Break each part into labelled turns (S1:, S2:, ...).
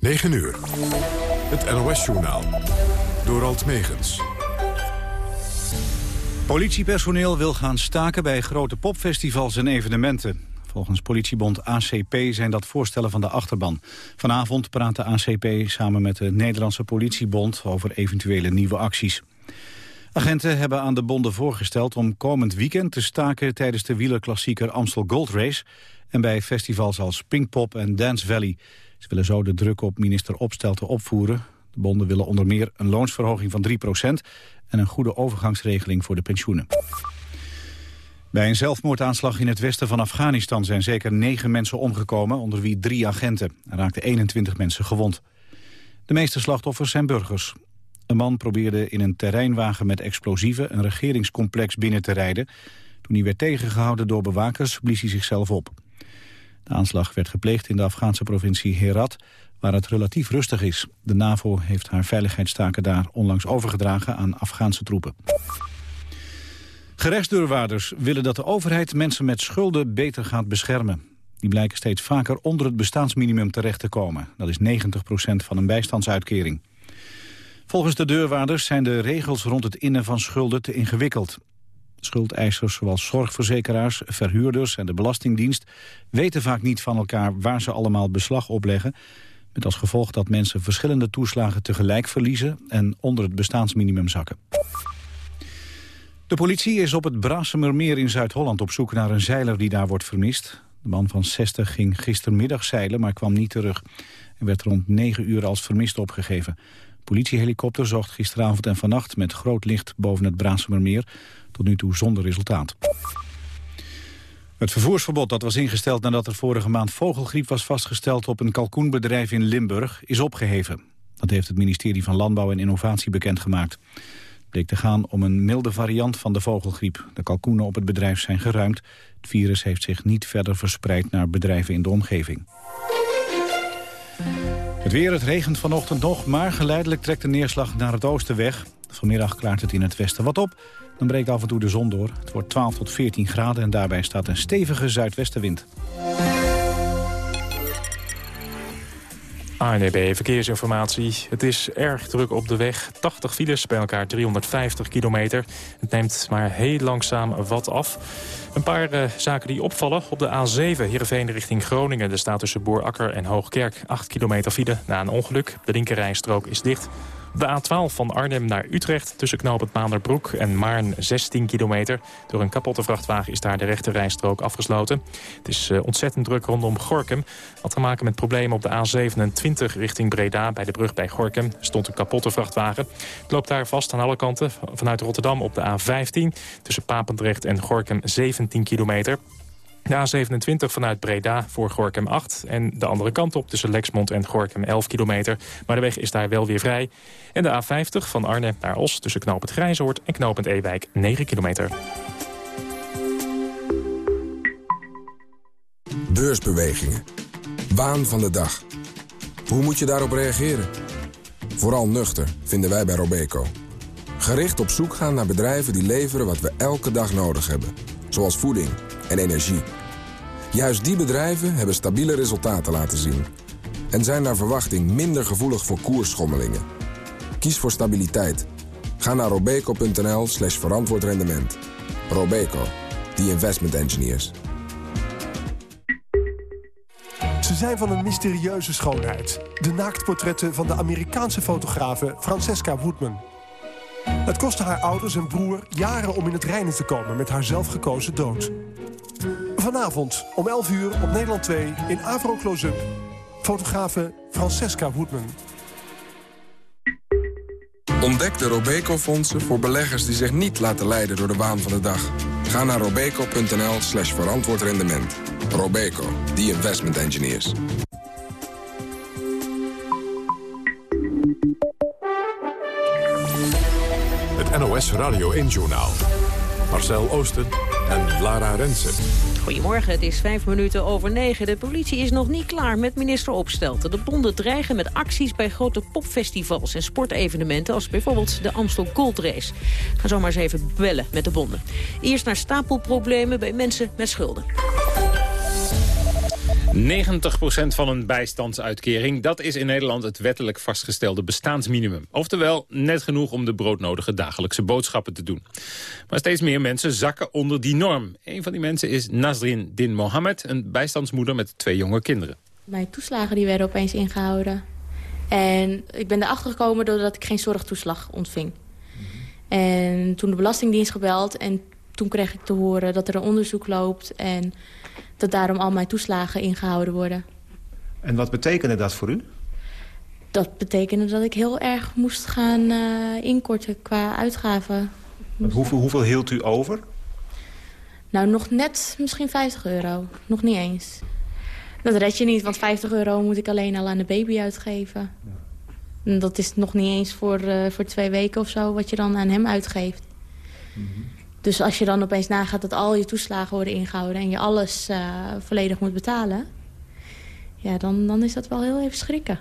S1: 9 uur. Het NOS-journaal. Door Alt Megens.
S2: Politiepersoneel wil gaan staken bij grote popfestivals en evenementen. Volgens politiebond ACP zijn dat voorstellen van de achterban. Vanavond praat de ACP samen met de Nederlandse politiebond over eventuele nieuwe acties. Agenten hebben aan de bonden voorgesteld om komend weekend te staken tijdens de wielerklassieker Amstel Gold Race en bij festivals als Pinkpop en Dance Valley. Ze willen zo de druk op minister Opstelten opvoeren. De bonden willen onder meer een loonsverhoging van 3% en een goede overgangsregeling voor de pensioenen. Bij een zelfmoordaanslag in het westen van Afghanistan zijn zeker negen mensen omgekomen, onder wie drie agenten. Er raakten 21 mensen gewond. De meeste slachtoffers zijn burgers. Een man probeerde in een terreinwagen met explosieven een regeringscomplex binnen te rijden. Toen hij werd tegengehouden door bewakers, blies hij zichzelf op. De aanslag werd gepleegd in de Afghaanse provincie Herat, waar het relatief rustig is. De NAVO heeft haar veiligheidstaken daar onlangs overgedragen aan Afghaanse troepen. Gerechtsdeurwaarders willen dat de overheid mensen met schulden beter gaat beschermen. Die blijken steeds vaker onder het bestaansminimum terecht te komen. Dat is 90% van een bijstandsuitkering. Volgens de deurwaarders zijn de regels rond het innen van schulden te ingewikkeld. Schuldeisers zoals zorgverzekeraars, verhuurders en de Belastingdienst... weten vaak niet van elkaar waar ze allemaal beslag opleggen... met als gevolg dat mensen verschillende toeslagen tegelijk verliezen... en onder het bestaansminimum zakken. De politie is op het Brasemermeer in Zuid-Holland op zoek naar een zeiler die daar wordt vermist. De man van 60 ging gistermiddag zeilen, maar kwam niet terug. Hij werd rond 9 uur als vermist opgegeven. Politiehelikopter zocht gisteravond en vannacht met groot licht boven het Brasemermeer. Tot nu toe zonder resultaat. Het vervoersverbod dat was ingesteld nadat er vorige maand vogelgriep was vastgesteld op een kalkoenbedrijf in Limburg is opgeheven. Dat heeft het ministerie van Landbouw en Innovatie bekendgemaakt. Het bleek te gaan om een milde variant van de vogelgriep. De kalkoenen op het bedrijf zijn geruimd. Het virus heeft zich niet verder verspreid naar bedrijven in de omgeving. Het weer, het regent vanochtend nog, maar geleidelijk trekt de neerslag naar het oosten weg. Vanmiddag klaart het in het westen wat op. Dan breekt af en toe de zon door. Het wordt 12 tot 14 graden en daarbij staat een stevige zuidwestenwind.
S3: ANEB Verkeersinformatie. Het is erg druk op de weg. 80 files, bij elkaar 350 kilometer. Het neemt maar heel langzaam wat af. Een paar uh, zaken die opvallen. Op de A7 Heerenveen richting Groningen. Er staat tussen Boerakker en Hoogkerk 8 kilometer file na een ongeluk. De linkerrijstrook is dicht. De A12 van Arnhem naar Utrecht tussen knooppunt Maanderbroek en Maarn 16 kilometer. Door een kapotte vrachtwagen is daar de rechte rijstrook afgesloten. Het is uh, ontzettend druk rondom Gorkum. Had te maken met problemen op de A27 richting Breda. Bij de brug bij Gorkum stond een kapotte vrachtwagen. Het loopt daar vast aan alle kanten. Vanuit Rotterdam op de A15 tussen Papendrecht en Gorkum 17 kilometer. De A27 vanuit Breda voor Gorkum 8. En de andere kant op tussen Lexmond en Gorkum 11 kilometer. Maar de weg is daar wel weer vrij. En de A50 van Arnhem naar Os tussen knooppunt Grijzoord en knooppunt Ewijk 9 kilometer.
S4: Beursbewegingen. Waan van de dag. Hoe moet je daarop reageren? Vooral nuchter, vinden wij bij Robeco. Gericht op zoek gaan naar bedrijven die leveren wat we elke dag nodig hebben. Zoals voeding en energie. Juist die bedrijven hebben stabiele resultaten laten zien. En zijn naar verwachting minder gevoelig voor koersschommelingen. Kies voor stabiliteit. Ga naar robeco.nl slash verantwoord rendement. Robeco, the investment engineers.
S5: Ze zijn van een mysterieuze schoonheid. De naaktportretten van de Amerikaanse fotografe Francesca Woodman. Het kostte haar ouders en broer jaren om in het reinen te komen met haar zelfgekozen dood. Vanavond om 11 uur op Nederland 2 in Avro Close-up. Fotografe Francesca Woodman.
S4: Ontdek de Robeco-fondsen voor beleggers die zich niet laten leiden door de waan van de dag. Ga naar robeco.nl slash verantwoord rendement. Robeco, the investment engineers.
S1: NOS Radio 1-journaal. Marcel Oosten en Lara Rensen.
S6: Goedemorgen, het is vijf minuten over negen. De politie is nog niet klaar met minister Opstelten. De bonden dreigen met acties bij grote popfestivals en sportevenementen... als bijvoorbeeld de Amstel Gold Race. Ga zo maar eens even bellen met de bonden. Eerst naar stapelproblemen bij mensen met schulden.
S7: Van een bijstandsuitkering, dat is in Nederland het wettelijk vastgestelde bestaansminimum. Oftewel, net genoeg om de broodnodige dagelijkse boodschappen te doen. Maar steeds meer mensen zakken onder die norm. Een van die mensen is Nasrin Din Mohammed, een bijstandsmoeder met twee jonge kinderen.
S8: Mijn toeslagen die werden opeens ingehouden. En ik ben erachter gekomen doordat ik geen zorgtoeslag ontving. En toen de Belastingdienst gebeld en toen kreeg ik te horen dat er een onderzoek loopt... en dat daarom al mijn toeslagen ingehouden worden.
S9: En wat betekende dat voor u?
S8: Dat betekende dat ik heel erg moest gaan uh, inkorten qua uitgaven.
S9: Hoeveel, hoeveel hield u over?
S8: Nou, nog net misschien 50 euro. Nog niet eens. Dat red je niet, want 50 euro moet ik alleen al aan de baby uitgeven. En dat is nog niet eens voor, uh, voor twee weken of zo wat je dan aan hem uitgeeft. Mm -hmm. Dus als je dan opeens nagaat dat al je toeslagen worden ingehouden... en je alles uh, volledig moet betalen... ja, dan, dan is dat wel heel even schrikken.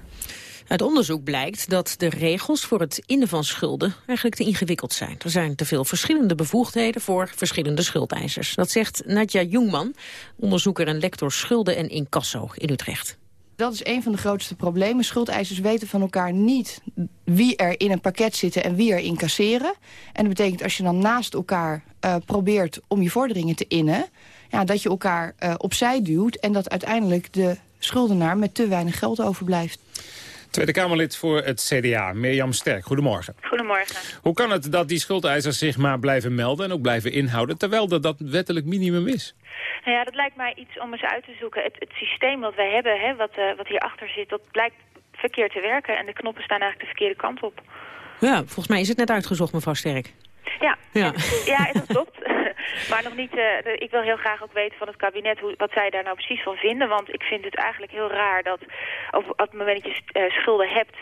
S6: Uit onderzoek blijkt dat de regels voor het innen van schulden eigenlijk te ingewikkeld zijn. Er zijn te veel verschillende bevoegdheden voor verschillende schuldeisers. Dat zegt Nadja Jungman, onderzoeker en lector schulden en incasso in Utrecht.
S10: Dat is een van de grootste problemen. Schuldeisers weten van elkaar niet wie er in een pakket zitten en wie er incasseren. En dat betekent als je dan naast elkaar uh, probeert om je vorderingen te innen... Ja, dat je elkaar uh, opzij duwt en dat uiteindelijk de schuldenaar met te weinig geld overblijft.
S7: Tweede Kamerlid voor het CDA, Mirjam Sterk. Goedemorgen.
S11: Goedemorgen.
S7: Hoe kan het dat die schuldeisers zich maar blijven melden en ook blijven inhouden... terwijl dat dat wettelijk minimum is?
S11: Nou ja, dat lijkt mij iets om eens uit te zoeken. Het, het systeem wat wij hebben, hè, wat, uh, wat hierachter zit, dat blijkt verkeerd te werken. En de knoppen staan eigenlijk de verkeerde kant op.
S6: Ja, volgens mij is het net uitgezocht, mevrouw Sterk.
S11: Ja, ja. ja dat klopt. maar nog niet, uh, ik wil heel graag ook weten van het kabinet hoe, wat zij daar nou precies van vinden. Want ik vind het eigenlijk heel raar dat op, op het moment dat je uh, schulden hebt...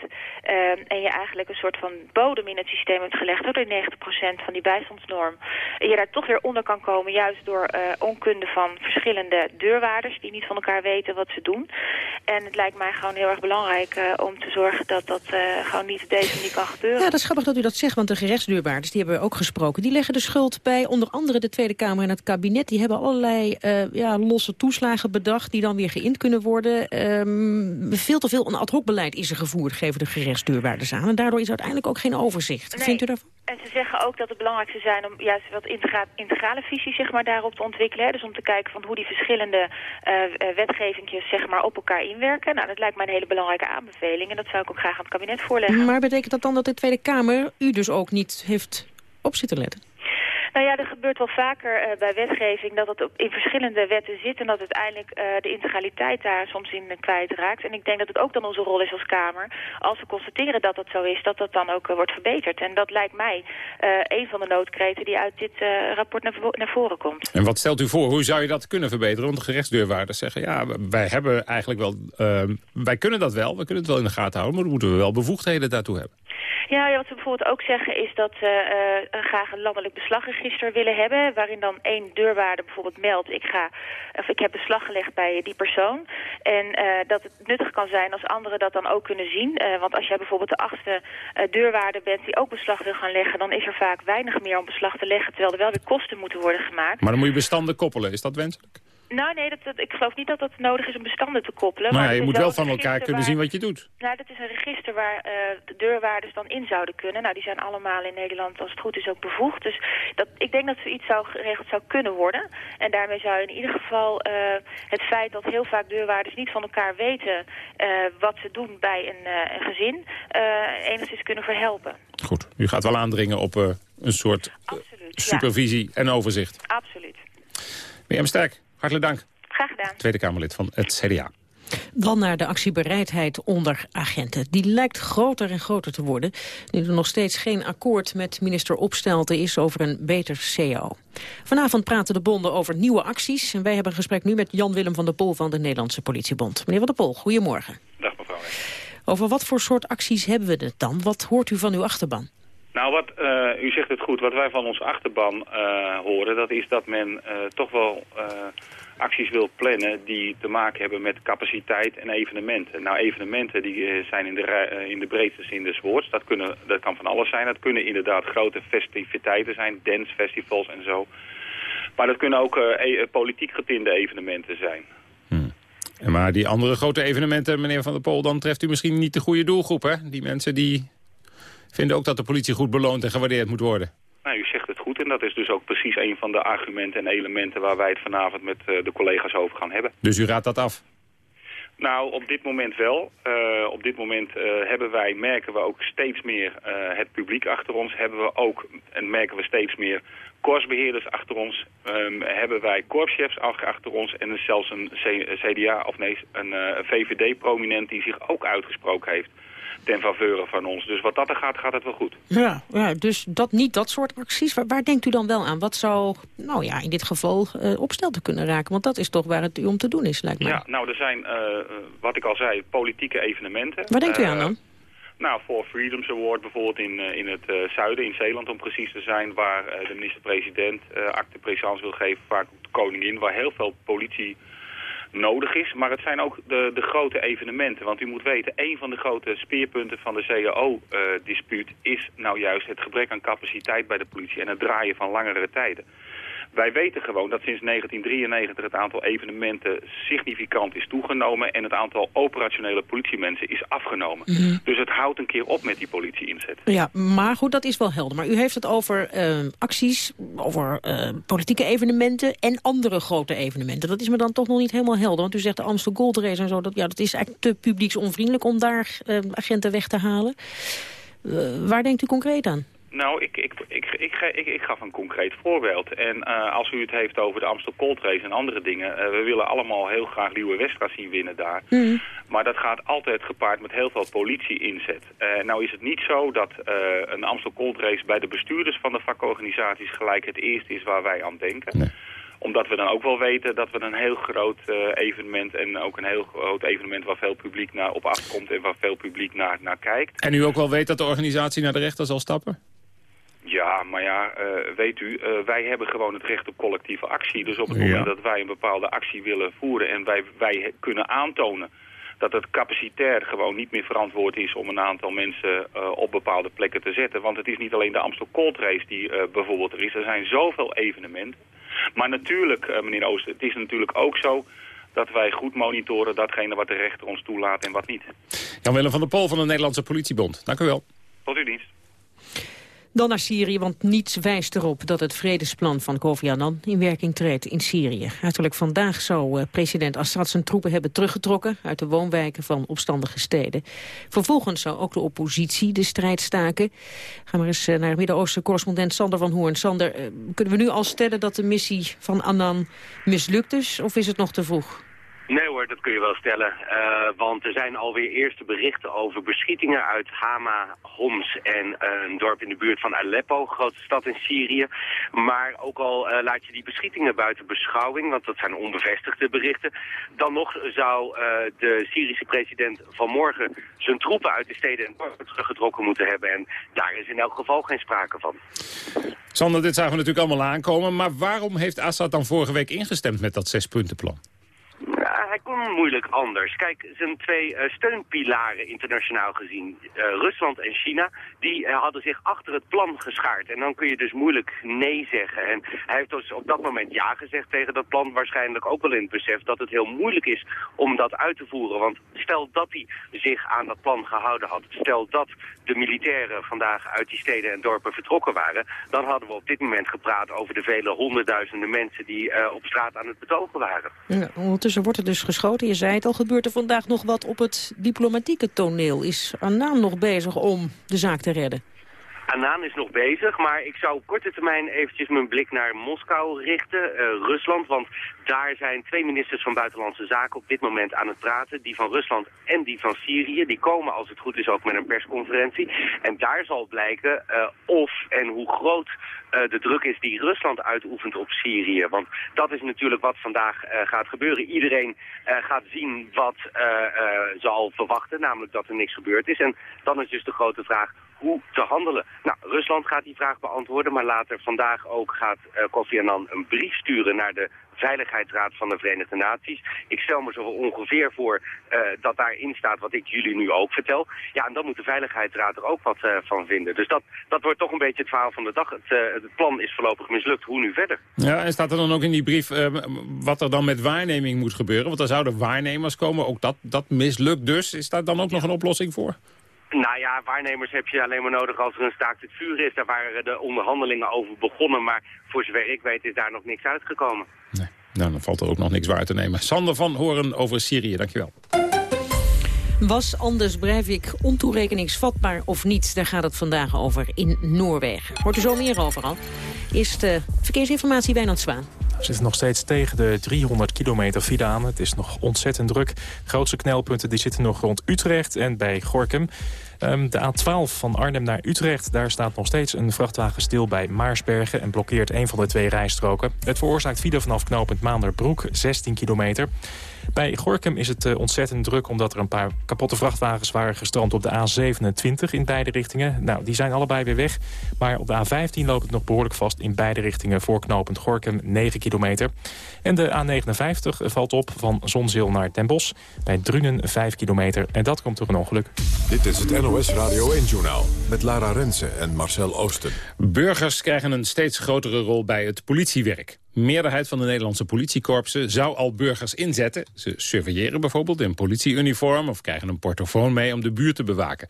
S11: Uh, en je eigenlijk een soort van bodem in het systeem hebt gelegd... door de 90% van die bijstandsnorm... Je daar toch weer onder kan komen juist door onkunde van verschillende deurwaarders... die niet van elkaar weten wat ze doen. En het lijkt mij gewoon heel erg belangrijk om te zorgen dat dat gewoon niet op deze manier kan gebeuren.
S6: Ja, dat is grappig dat u dat zegt, want de gerechtsdeurwaarders... die hebben we ook gesproken, die leggen de schuld bij onder andere de Tweede Kamer en het kabinet... die hebben allerlei uh, ja, losse toeslagen bedacht die dan weer geïnd kunnen worden. Um, veel te veel een ad hoc beleid is er gevoerd, geven de gerechtsdeurwaarders aan. En daardoor is uiteindelijk ook geen overzicht.
S11: Nee.
S6: Vindt u daarvan?
S11: En ze zeggen ook dat het belangrijk zou zijn om juist wat integra integrale visie zeg maar, daarop te ontwikkelen. Hè? Dus om te kijken van hoe die verschillende uh, wetgevingjes zeg maar, op elkaar inwerken. Nou, dat lijkt mij een hele belangrijke aanbeveling. En dat zou ik ook graag aan het kabinet voorleggen.
S6: Maar betekent dat dan dat de Tweede Kamer u dus ook niet heeft op zitten letten?
S11: Nou ja, er gebeurt wel vaker uh, bij wetgeving dat het in verschillende wetten zit... en dat uiteindelijk uh, de integraliteit daar soms in uh, kwijtraakt. En ik denk dat het ook dan onze rol is als Kamer... als we constateren dat dat zo is, dat dat dan ook wordt verbeterd. En dat lijkt mij een van de noodkreten die uit dit rapport naar, naar, voren komt.
S7: En wat stelt u voor? Hoe zou je dat kunnen verbeteren? Want de gerechtsdeurwaarders zeggen... ja, wij hebben eigenlijk wel... wij kunnen dat wel, we kunnen het wel in de gaten houden... maar dan moeten we wel bevoegdheden daartoe hebben.
S11: Ja, wat we bijvoorbeeld ook zeggen is dat we uh, graag een landelijk beslagregister willen hebben. Waarin dan één deurwaarde bijvoorbeeld meldt, ik, ga, of ik heb beslag gelegd bij die persoon. En uh, dat het nuttig kan zijn als anderen dat dan ook kunnen zien. Uh, want als jij bijvoorbeeld de achtste deurwaarde bent die ook beslag wil gaan leggen... dan is er vaak weinig meer om beslag te leggen, terwijl er wel weer kosten moeten worden gemaakt.
S7: Maar dan moet je bestanden koppelen, is dat wenselijk?
S11: Nou nee, dat, dat, ik geloof niet dat het nodig is om bestanden te koppelen.
S7: Maar,
S11: maar
S7: ja, je moet wel van elkaar kunnen waar, zien wat je doet.
S11: Nou, dat is een register waar uh, de deurwaarders dan in zouden kunnen. Nou, die zijn allemaal in Nederland, als het goed is, ook bevoegd. Dus dat, ik denk dat zoiets zou geregeld zou kunnen worden. En daarmee zou in ieder geval uh, het feit dat heel vaak deurwaarders niet van elkaar weten uh, wat ze doen bij een, een gezin, enigszins kunnen verhelpen.
S7: Goed, u gaat wel aandringen op een soort
S11: Absoluut,
S7: supervisie
S11: ja.
S7: en overzicht.
S11: Absoluut.
S7: Mirjam Sterk, hartelijk dank.
S11: Graag gedaan.
S7: Tweede Kamerlid van het CDA.
S6: Dan naar de actiebereidheid onder agenten. Die lijkt groter en groter te worden... nu er nog steeds geen akkoord met minister Opstelten is over een beter CAO. Vanavond praten de bonden over nieuwe acties. En wij hebben een gesprek nu met Jan-Willem van der Pol van de Nederlandse Politiebond. Meneer van der Pol, goedemorgen.
S12: Dag mevrouw.
S6: Over wat voor soort acties hebben we het dan? Wat hoort u van uw achterban?
S12: Nou, wat, uh, u zegt het goed. Wat wij van ons achterban uh, horen, dat is dat men uh, toch wel acties wil plannen die te maken hebben met capaciteit en evenementen. Nou, evenementen die zijn in de, in de breedste zin des woords. Dat, kunnen, dat kan van alles zijn. Dat kunnen inderdaad grote festiviteiten zijn, dancefestivals en zo. Maar dat kunnen ook e politiek getinde evenementen zijn.
S7: Hmm. Maar die andere grote evenementen, meneer Van der Pol... dan treft u misschien niet de goede doelgroep, hè? Die mensen die vinden ook dat de politie goed beloond en gewaardeerd moet worden.
S12: Nou, u zegt het goed en dat is dus ook precies een van de argumenten en elementen... waar wij het vanavond met eh, de collega's over gaan hebben.
S7: Dus u raadt dat af?
S12: Nou, op dit moment wel. Uh, op dit moment uh, hebben wij, merken we ook steeds meer uh, het publiek achter ons. Hebben we ook, en merken we steeds meer, korpsbeheerders achter ons. Um, hebben wij korpschefs achter ons en zelfs een CDA, of nee, een VVD-prominent die zich ook uitgesproken heeft ten faveur van ons. Dus wat dat er gaat, gaat het wel goed.
S6: Ja, ja dus dat, niet dat soort acties. Waar, waar denkt u dan wel aan? Wat zou, nou ja, in dit geval uh, opstel te kunnen raken? Want dat is toch waar het u om te doen is, lijkt mij.
S12: Ja, nou, er zijn, uh, wat ik al zei, politieke evenementen.
S6: Waar denkt u aan dan?
S12: Nou, voor Freedoms Award bijvoorbeeld in, in het uh, zuiden, in Zeeland om precies te zijn... waar uh, de minister-president uh, acte présence wil geven, vaak de koningin... waar heel veel politie nodig is. Maar het zijn ook de, de grote evenementen. Want u moet weten, een van de grote speerpunten van de CAO-dispuut... is nou juist het gebrek aan capaciteit bij de politie en het draaien van langere tijden. Wij weten gewoon dat sinds 1993 het aantal evenementen significant is toegenomen... en het aantal operationele politiemensen is afgenomen.
S6: Mhm.
S12: Dus het houdt een keer op met die politie-inzet.
S6: Ja, maar goed, dat is wel helder. Maar u heeft het over uh, acties, over uh, politieke evenementen... en andere grote evenementen. Dat is me dan toch nog niet helemaal helder. Want u zegt de Amstel Gold Race en zo... dat, ja, dat is eigenlijk te publieksonvriendelijk om daar uh, agenten weg te halen. waar denkt u concreet aan?
S12: Nou, ik, ik, ik, ik, ik, ik gaf een concreet voorbeeld. En uh, als u het heeft over de Amstel Cold Race en andere dingen... Uh, we willen allemaal heel graag Nieuwe Westra zien winnen daar.
S6: Mm.
S12: Maar dat gaat altijd gepaard met heel veel politie-inzet. Uh, nou is het niet zo dat een Amstel Cold Race bij de bestuurders van de vakorganisaties... gelijk het eerste is waar wij aan denken.
S7: Nee
S12: omdat we dan ook wel weten dat we een heel groot uh, evenement... en ook een heel groot evenement waar veel publiek naar op afkomt... en waar veel publiek naar, naar kijkt.
S7: En u ook wel weet dat de organisatie naar de rechter zal stappen?
S12: Ja, maar ja, uh, weet u, uh, wij hebben gewoon het recht op collectieve actie. Dus op het moment
S7: Ja.
S12: dat wij een bepaalde actie willen voeren en wij, wij kunnen aantonen dat het capacitair gewoon niet meer verantwoord is om een aantal mensen uh, op bepaalde plekken te zetten. Want het is niet alleen de Amstel Cold Race die bijvoorbeeld er is. Er zijn zoveel evenementen. Maar natuurlijk, meneer Ooster, het is natuurlijk ook zo dat wij goed monitoren datgene wat de rechter ons toelaat en wat niet.
S7: Jan-Willem van der Pol van de Nederlandse Politiebond. Dank u wel.
S12: Tot uw dienst.
S6: Dan naar Syrië, want niets wijst erop dat het vredesplan van Kofi Annan in werking treedt in Syrië. Uiterlijk vandaag zou uh, president Assad zijn troepen hebben teruggetrokken uit de woonwijken van opstandige steden. Vervolgens zou ook de oppositie de strijd staken. Gaan we eens uh, naar Midden-Oosten correspondent Sander van Hoorn. Sander, uh, kunnen we nu al stellen dat de missie van Annan mislukt is of is het nog te vroeg?
S13: Nee hoor, dat kun je wel stellen. Uh, want er zijn alweer eerste berichten over beschietingen uit Hama, Homs en uh, een dorp in de buurt van Aleppo, grote stad in Syrië. Maar ook al uh, laat je die beschietingen buiten beschouwing, want dat zijn onbevestigde berichten. Dan nog zou de Syrische president vanmorgen zijn troepen uit de steden en dorpen teruggetrokken moeten hebben. En daar is in elk geval geen sprake van.
S7: Sander, dit zagen we natuurlijk allemaal aankomen. Maar waarom heeft Assad dan vorige week ingestemd met dat zespuntenplan?
S13: Ja, hij kon moeilijk anders. Kijk, zijn twee uh, steunpilaren internationaal gezien, uh, Rusland en China, die hadden zich achter het plan geschaard. En dan kun je dus moeilijk nee zeggen. En hij heeft dus op dat moment ja gezegd tegen dat plan, waarschijnlijk ook wel in het besef dat het heel moeilijk is om dat uit te voeren. Want stel dat hij zich aan dat plan gehouden had, stel dat de militairen vandaag uit die steden en dorpen vertrokken waren, dan hadden we op dit moment gepraat over de vele honderdduizenden mensen die op straat aan het betogen waren.
S6: Ja, Ondertussen wordt dus geschoten. Je zei het al, gebeurt er vandaag nog wat op het diplomatieke toneel. Is Annan nog bezig om de zaak te redden?
S13: Annan is nog bezig, maar ik zou op korte termijn eventjes mijn blik naar Moskou richten, uh, Rusland. Want daar zijn twee ministers van Buitenlandse Zaken op dit moment aan het praten. Die van Rusland en die van Syrië. Die komen als het goed is ook met een persconferentie. En daar zal blijken uh, of en hoe groot uh, de druk is die Rusland uitoefent op Syrië. Want dat is natuurlijk wat vandaag gaat gebeuren. Iedereen gaat zien wat ze al verwachten, namelijk dat er niks gebeurd is. En dan is dus de grote vraag hoe te handelen. Nou, Rusland gaat die vraag beantwoorden, maar later vandaag ook gaat uh, Kofi Annan een brief sturen naar de Veiligheidsraad van de Verenigde Naties. Ik stel me zo ongeveer voor uh, dat daarin staat wat ik jullie nu ook vertel. Ja, en dan moet de Veiligheidsraad er ook wat uh, van vinden. Dus dat, dat wordt toch een beetje het verhaal van de dag. Het, uh, het plan is voorlopig mislukt. Hoe nu verder?
S7: Ja, en staat er dan ook in die brief wat er dan met waarneming moet gebeuren? Want er zouden waarnemers komen. Ook dat, dat mislukt dus. Is daar dan ook nog een oplossing voor?
S13: Nou ja, waarnemers heb je alleen maar nodig als er een staakt het vuur is. Daar waren de onderhandelingen over begonnen, maar voor zover ik weet is daar nog niks uitgekomen.
S7: Nee, nou, dan valt er ook nog niks waar te nemen. Sander van Horen over Syrië, dankjewel.
S6: Was Anders Breivik ontoerekeningsvatbaar of niet? Daar gaat het vandaag over in Noorwegen. Hoort er zo meer over al. Eerst uh, verkeersinformatie Wijnand Zwaan.
S3: We zitten nog steeds tegen de 300 kilometer file aan. Het is nog ontzettend druk. De grootste knelpunten die zitten nog rond Utrecht en bij Gorkum. Um, de A12 van Arnhem naar Utrecht, daar staat nog steeds een vrachtwagen stil bij Maarsbergen en blokkeert een van de twee rijstroken. Het veroorzaakt file vanaf knooppunt Maanderbroek, 16 kilometer. Bij Gorkum is het uh, ontzettend druk omdat er een paar kapotte vrachtwagens waren gestrand op de A27 in beide richtingen. Nou, die zijn allebei weer weg. Maar op de A15 loopt het nog behoorlijk vast in beide richtingen voor knooppunt Gorkum 9 kilometer. En de A59 valt op van Zonzeel naar Den Bosch bij Drunen 5 kilometer. En dat komt door een ongeluk.
S1: Dit is het NOS Radio 1-journaal met Lara Rensen en Marcel Oosten.
S7: Burgers krijgen een steeds grotere rol bij het politiewerk meerderheid van de Nederlandse politiekorpsen zou al burgers inzetten. Ze surveilleren bijvoorbeeld in politieuniform of krijgen een portofoon mee om de buurt te bewaken.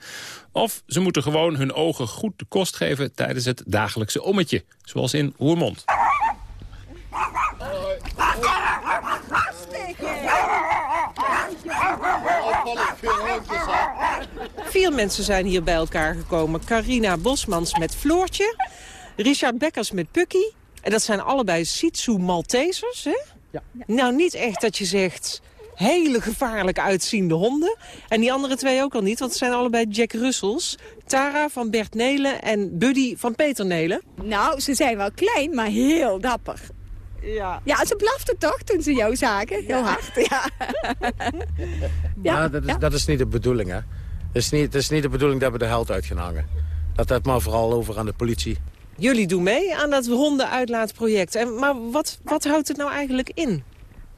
S7: Of ze moeten gewoon hun ogen goed de kost geven tijdens het dagelijkse ommetje, zoals in Roermond.
S14: Vier mensen zijn hier bij elkaar gekomen. Carina Bosmans met Floortje, Richard Bekkers met Pukky en dat zijn allebei Sitsu Maltesers, hè? Ja. Nou, niet echt dat je zegt hele gevaarlijk uitziende honden. En die andere twee ook al niet, want het zijn allebei Jack Russells. Tara van Bert Nelen en Buddy van Peter Nelen.
S15: Nou, ze zijn wel klein, maar heel dapper. Ja. ja, ze blaften toch toen ze jou zagen. Heel hard, ja.
S16: ja, dat, is, dat is niet de bedoeling, hè. Het is, niet, het is niet de bedoeling dat we de held uit gaan hangen. Dat het maar vooral over aan de politie.
S14: Jullie doen mee aan dat hondenuitlaatproject. En, maar wat, wat houdt het nou eigenlijk in?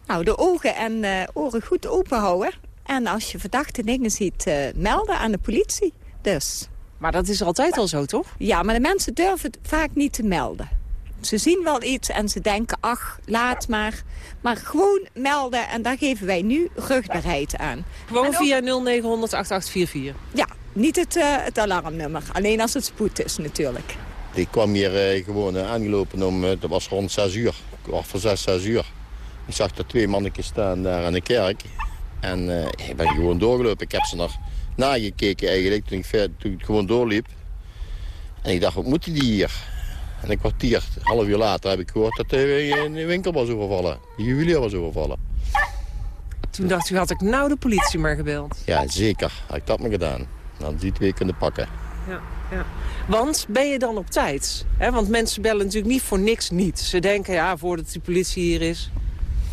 S15: Nou, de ogen en uh, oren goed open houden. En als je verdachte dingen ziet, uh, melden aan de politie. Dus.
S14: Maar dat is altijd al zo, toch?
S15: Ja, maar de mensen durven het vaak niet te melden. Ze zien wel iets en ze denken, ach, laat maar. Maar gewoon melden en daar geven wij nu rugbaarheid aan.
S14: Gewoon via 0900 8844?
S15: Ja, niet het, uh, het alarmnummer. Alleen als het spoed is natuurlijk.
S17: Ik kwam hier uh, gewoon uh, aangelopen om, uh, dat was rond 6 uur, kwart voor 6, 6 uur. Ik zag er twee mannetjes staan daar aan de kerk. En ik ben gewoon doorgelopen. Ik heb ze nog nagekeken eigenlijk toen ik, ver, toen ik gewoon doorliep. En ik dacht, wat moeten die hier? En een kwartier, half uur later heb ik gehoord dat de, een winkel was overvallen. De juwelier was overvallen.
S14: Toen dacht u, had ik nou de politie maar gebeld?
S17: Ja, zeker. Had ik dat maar gedaan. Dan die twee kunnen pakken.
S14: Ja, ja. Want ben je dan op tijd? want mensen bellen natuurlijk niet voor niks niet. Ze denken, ja, voordat die politie hier is.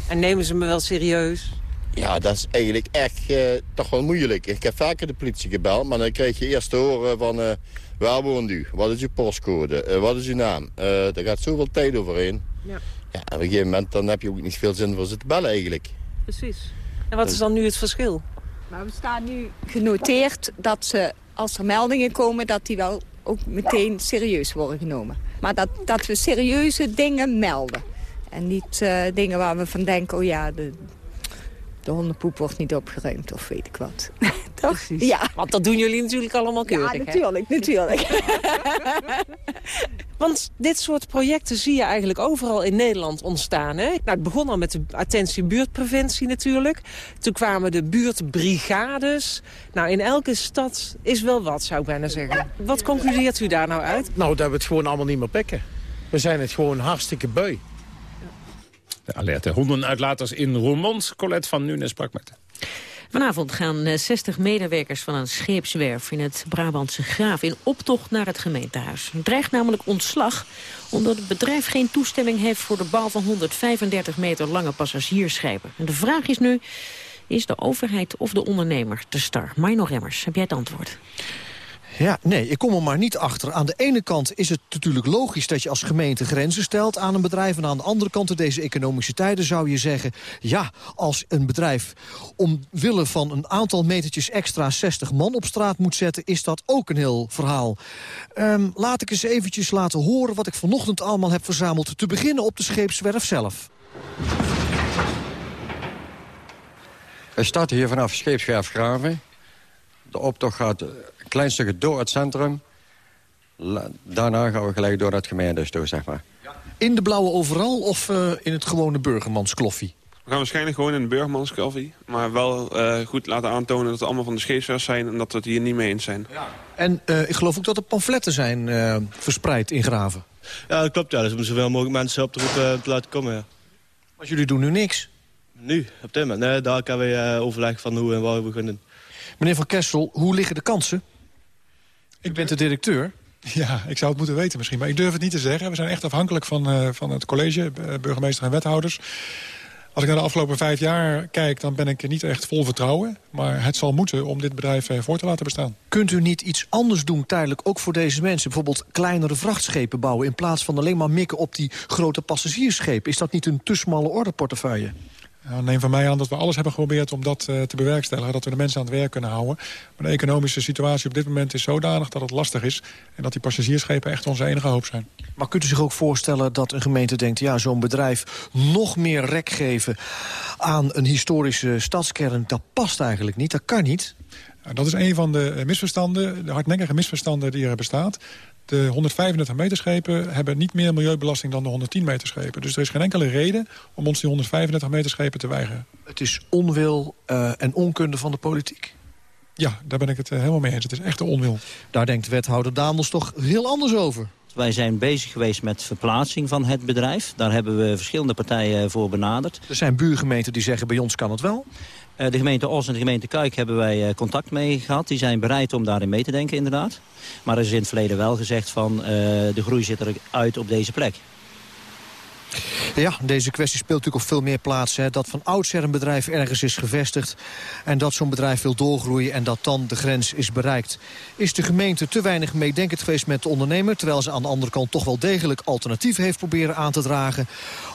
S14: En nemen ze me wel serieus?
S17: Ja, dat is eigenlijk echt uh, toch wel moeilijk. Ik heb vaker de politie gebeld, maar dan krijg je eerst te horen van... Uh, waar woont u? Wat is uw postcode? Uh, wat is uw naam? daar gaat zoveel tijd overheen. Ja. ja. op een gegeven moment dan heb je ook niet veel zin voor ze te bellen eigenlijk.
S14: Precies. En wat is dan nu het verschil?
S15: Nou, we staan nu genoteerd dat ze, als er meldingen komen... dat die wel ook meteen serieus worden genomen. Maar dat, dat we serieuze dingen melden. En niet uh, dingen waar we van denken, oh ja, de, de hondenpoep wordt niet opgeruimd of weet ik wat.
S14: Toch? Ja. Want dat doen jullie natuurlijk allemaal keurig,
S15: Ja, natuurlijk, natuurlijk.
S14: Want dit soort projecten zie je eigenlijk overal in Nederland ontstaan. Hè? Nou, het begon al met de attentie buurtpreventie natuurlijk. Toen kwamen de buurtbrigades. Nou, in elke stad is wel wat, zou ik bijna zeggen. Wat concludeert u daar nou uit?
S16: Nou, dat we het gewoon allemaal niet meer pikken. We zijn het gewoon hartstikke beu.
S7: De alerte hondenuitlaters in Roermond. Colette van Nunes sprak met
S6: Vanavond gaan 60 medewerkers van een scheepswerf in het Brabantse Graaf in optocht naar het gemeentehuis. Het dreigt namelijk ontslag omdat het bedrijf geen toestemming heeft voor de bouw van 135 meter lange passagiersschepen. En de vraag is nu, is de overheid of de ondernemer te star? Mino Remmers, heb jij het antwoord?
S18: Ja, nee, ik kom er maar niet achter. Aan de ene kant is het natuurlijk logisch dat je als gemeente grenzen stelt aan een bedrijf. En aan de andere kant, in deze economische tijden, zou je zeggen... ja, als een bedrijf omwille van een aantal metertjes extra 60 man op straat moet zetten... is dat ook een heel verhaal. Um, laat ik eens eventjes laten horen wat ik vanochtend allemaal heb verzameld. Te beginnen op de scheepswerf zelf.
S19: We starten hier vanaf Scheepswerf Graven. De optocht gaat een klein stukje door het centrum. Daarna gaan we gelijk door het gemeentehuis toe, zeg maar.
S18: In de blauwe overal of uh, in het gewone burgermanskloffie?
S20: We gaan waarschijnlijk gewoon in de burgermanskloffie. Maar wel uh, goed laten aantonen dat we allemaal van de scheepswerf zijn... en dat we het hier niet mee eens zijn. Ja.
S18: En uh, ik geloof ook dat er pamfletten zijn verspreid in Graven.
S21: Ja, dat klopt. Ja. Dus om zoveel mogelijk mensen op de route te laten komen. Ja.
S18: Maar jullie doen nu niks?
S21: Nu, op dit moment. Nee, daar kunnen we overleg van hoe en waar we gaan doen.
S18: Meneer Van Kessel, hoe liggen de kansen? Ik ben de directeur.
S5: Ja, ik zou het moeten weten misschien, maar ik durf het niet te zeggen. We zijn echt afhankelijk van, uh, van het college, burgemeester en wethouders. Als ik naar de afgelopen vijf jaar kijk, dan ben ik niet echt vol vertrouwen. Maar het zal moeten om dit bedrijf uh, voor te laten bestaan.
S18: Kunt u niet iets anders doen tijdelijk, ook voor deze mensen? Bijvoorbeeld kleinere vrachtschepen bouwen... in plaats van alleen maar mikken op die grote passagiersschepen. Is dat niet een te smalle ordeportefeuille?
S5: Nou, neem van mij aan dat we alles hebben geprobeerd om dat uh, te bewerkstelligen. Dat we de mensen aan het werk kunnen houden. Maar de economische situatie op dit moment is zodanig dat het lastig is. En dat die passagiersschepen echt onze enige hoop zijn.
S18: Maar kunt u zich ook voorstellen dat een gemeente denkt... ja, zo'n bedrijf nog meer rek geven aan een historische stadskern... dat past eigenlijk niet, dat kan niet.
S5: Dat is een van de misverstanden, de hardnekkige misverstanden die er bestaat. De 135 meter schepen hebben niet meer milieubelasting dan de 110 meter schepen. Dus er is geen enkele reden om ons die 135 meter schepen te weigeren.
S18: Het is onwil uh, en onkunde van de politiek.
S5: Ja, daar ben ik het uh, helemaal mee eens. Het is echt de onwil.
S18: Daar denkt wethouder Damels toch heel anders over.
S22: Wij zijn bezig geweest met verplaatsing van het bedrijf. Daar hebben we verschillende partijen voor benaderd.
S18: Er zijn buurgemeenten die zeggen bij ons kan het wel.
S22: Uh, de gemeente Os en de gemeente Kuik hebben wij uh, contact mee gehad. Die zijn bereid om daarin mee te denken inderdaad. Maar er is in het verleden wel gezegd van uh, de groei zit eruit op deze plek.
S18: Ja, deze kwestie speelt natuurlijk op veel meer plaatsen. Hè. Dat van oudsher een bedrijf ergens is gevestigd... en dat zo'n bedrijf wil doorgroeien en dat dan de grens is bereikt. Is de gemeente te weinig meedenkend geweest met de ondernemer... terwijl ze aan de andere kant toch wel degelijk alternatief heeft proberen aan te dragen?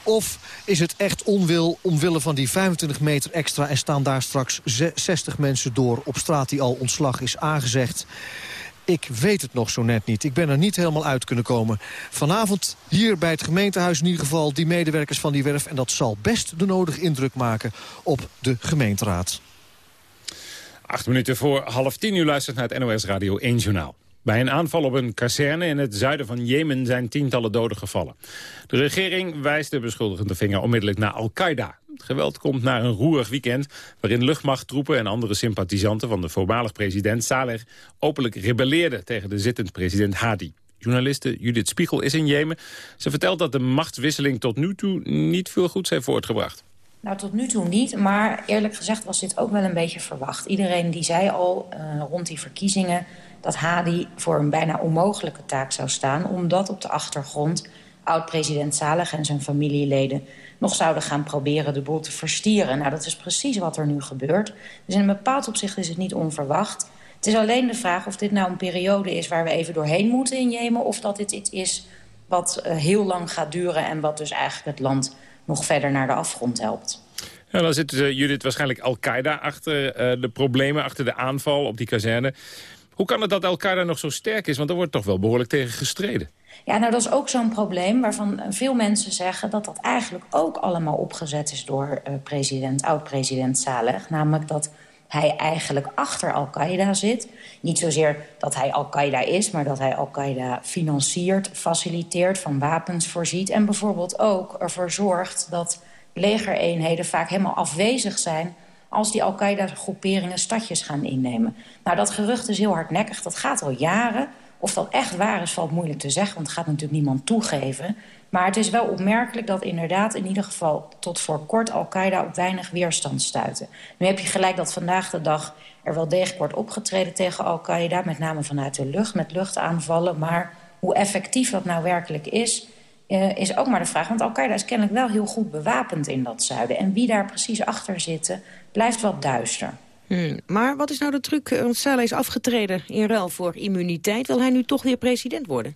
S18: Of is het echt onwil omwille van die 25 meter extra... en staan daar straks 60 mensen door op straat die al ontslag is aangezegd? Ik weet het nog zo net niet. Ik ben er niet helemaal uit kunnen komen. Vanavond hier bij het gemeentehuis in ieder geval... die medewerkers van die werf. En dat zal best de nodige indruk maken op de gemeenteraad.
S7: Acht minuten voor half tien. U luistert naar het NOS Radio 1 Journaal. Bij een aanval op een kazerne in het zuiden van Jemen zijn tientallen doden gevallen. De regering wijst de beschuldigende vinger onmiddellijk naar Al-Qaeda. Het geweld komt na een roerig weekend waarin luchtmachttroepen en andere sympathisanten van de voormalig president Saleh openlijk rebelleerden tegen de zittend president Hadi. Journaliste Judith Spiegel is in Jemen. Ze vertelt dat de machtswisseling tot nu toe niet veel goeds heeft voortgebracht.
S23: Nou, tot nu toe niet, maar eerlijk gezegd was dit ook wel een beetje verwacht. Iedereen die zei al uh, rond die verkiezingen dat Hadi voor een bijna onmogelijke taak zou staan... omdat op de achtergrond oud-president Saleh en zijn familieleden... nog zouden gaan proberen de boel te verstieren. Nou, dat is precies wat er nu gebeurt. Dus in een bepaald opzicht is het niet onverwacht. Het is alleen de vraag of dit nou een periode is waar we even doorheen moeten in Jemen... of dat dit iets is wat uh, heel lang gaat duren... en wat dus eigenlijk het land nog verder naar de afgrond helpt.
S7: Dan zit uh, Judith waarschijnlijk Al-Qaeda achter uh, de problemen... achter de aanval op die kazerne. Hoe kan het dat Al-Qaeda nog zo sterk is? Want er wordt toch wel behoorlijk tegen gestreden.
S23: Ja, nou dat is ook zo'n probleem waarvan veel mensen zeggen... dat dat eigenlijk ook allemaal opgezet is door uh, president, oud-president Saleh. Namelijk dat hij eigenlijk achter Al-Qaeda zit. Niet zozeer dat hij Al-Qaeda is, maar dat hij Al-Qaeda financiert, faciliteert, van wapens voorziet. En bijvoorbeeld ook ervoor zorgt dat legereenheden vaak helemaal afwezig zijn als die Al-Qaeda-groeperingen stadjes gaan innemen. Nou, dat gerucht is heel hardnekkig. Dat gaat al jaren. Of dat echt waar is, valt moeilijk te zeggen, want het gaat natuurlijk niemand toegeven. Maar het is wel opmerkelijk dat inderdaad in ieder geval tot voor kort Al-Qaeda op weinig weerstand stuiten. Nu heb je gelijk dat vandaag de dag er wel degelijk wordt opgetreden tegen Al-Qaeda, met name vanuit de lucht, met luchtaanvallen. Maar hoe effectief dat nou werkelijk is, uh, is ook maar de vraag. Want Al-Qaeda is kennelijk wel heel goed bewapend in dat zuiden. En wie daar precies achter zitten, blijft wat duister.
S6: Hmm, maar wat is nou de truc? Want Saleh is afgetreden in ruil voor immuniteit. Wil hij nu toch weer president worden?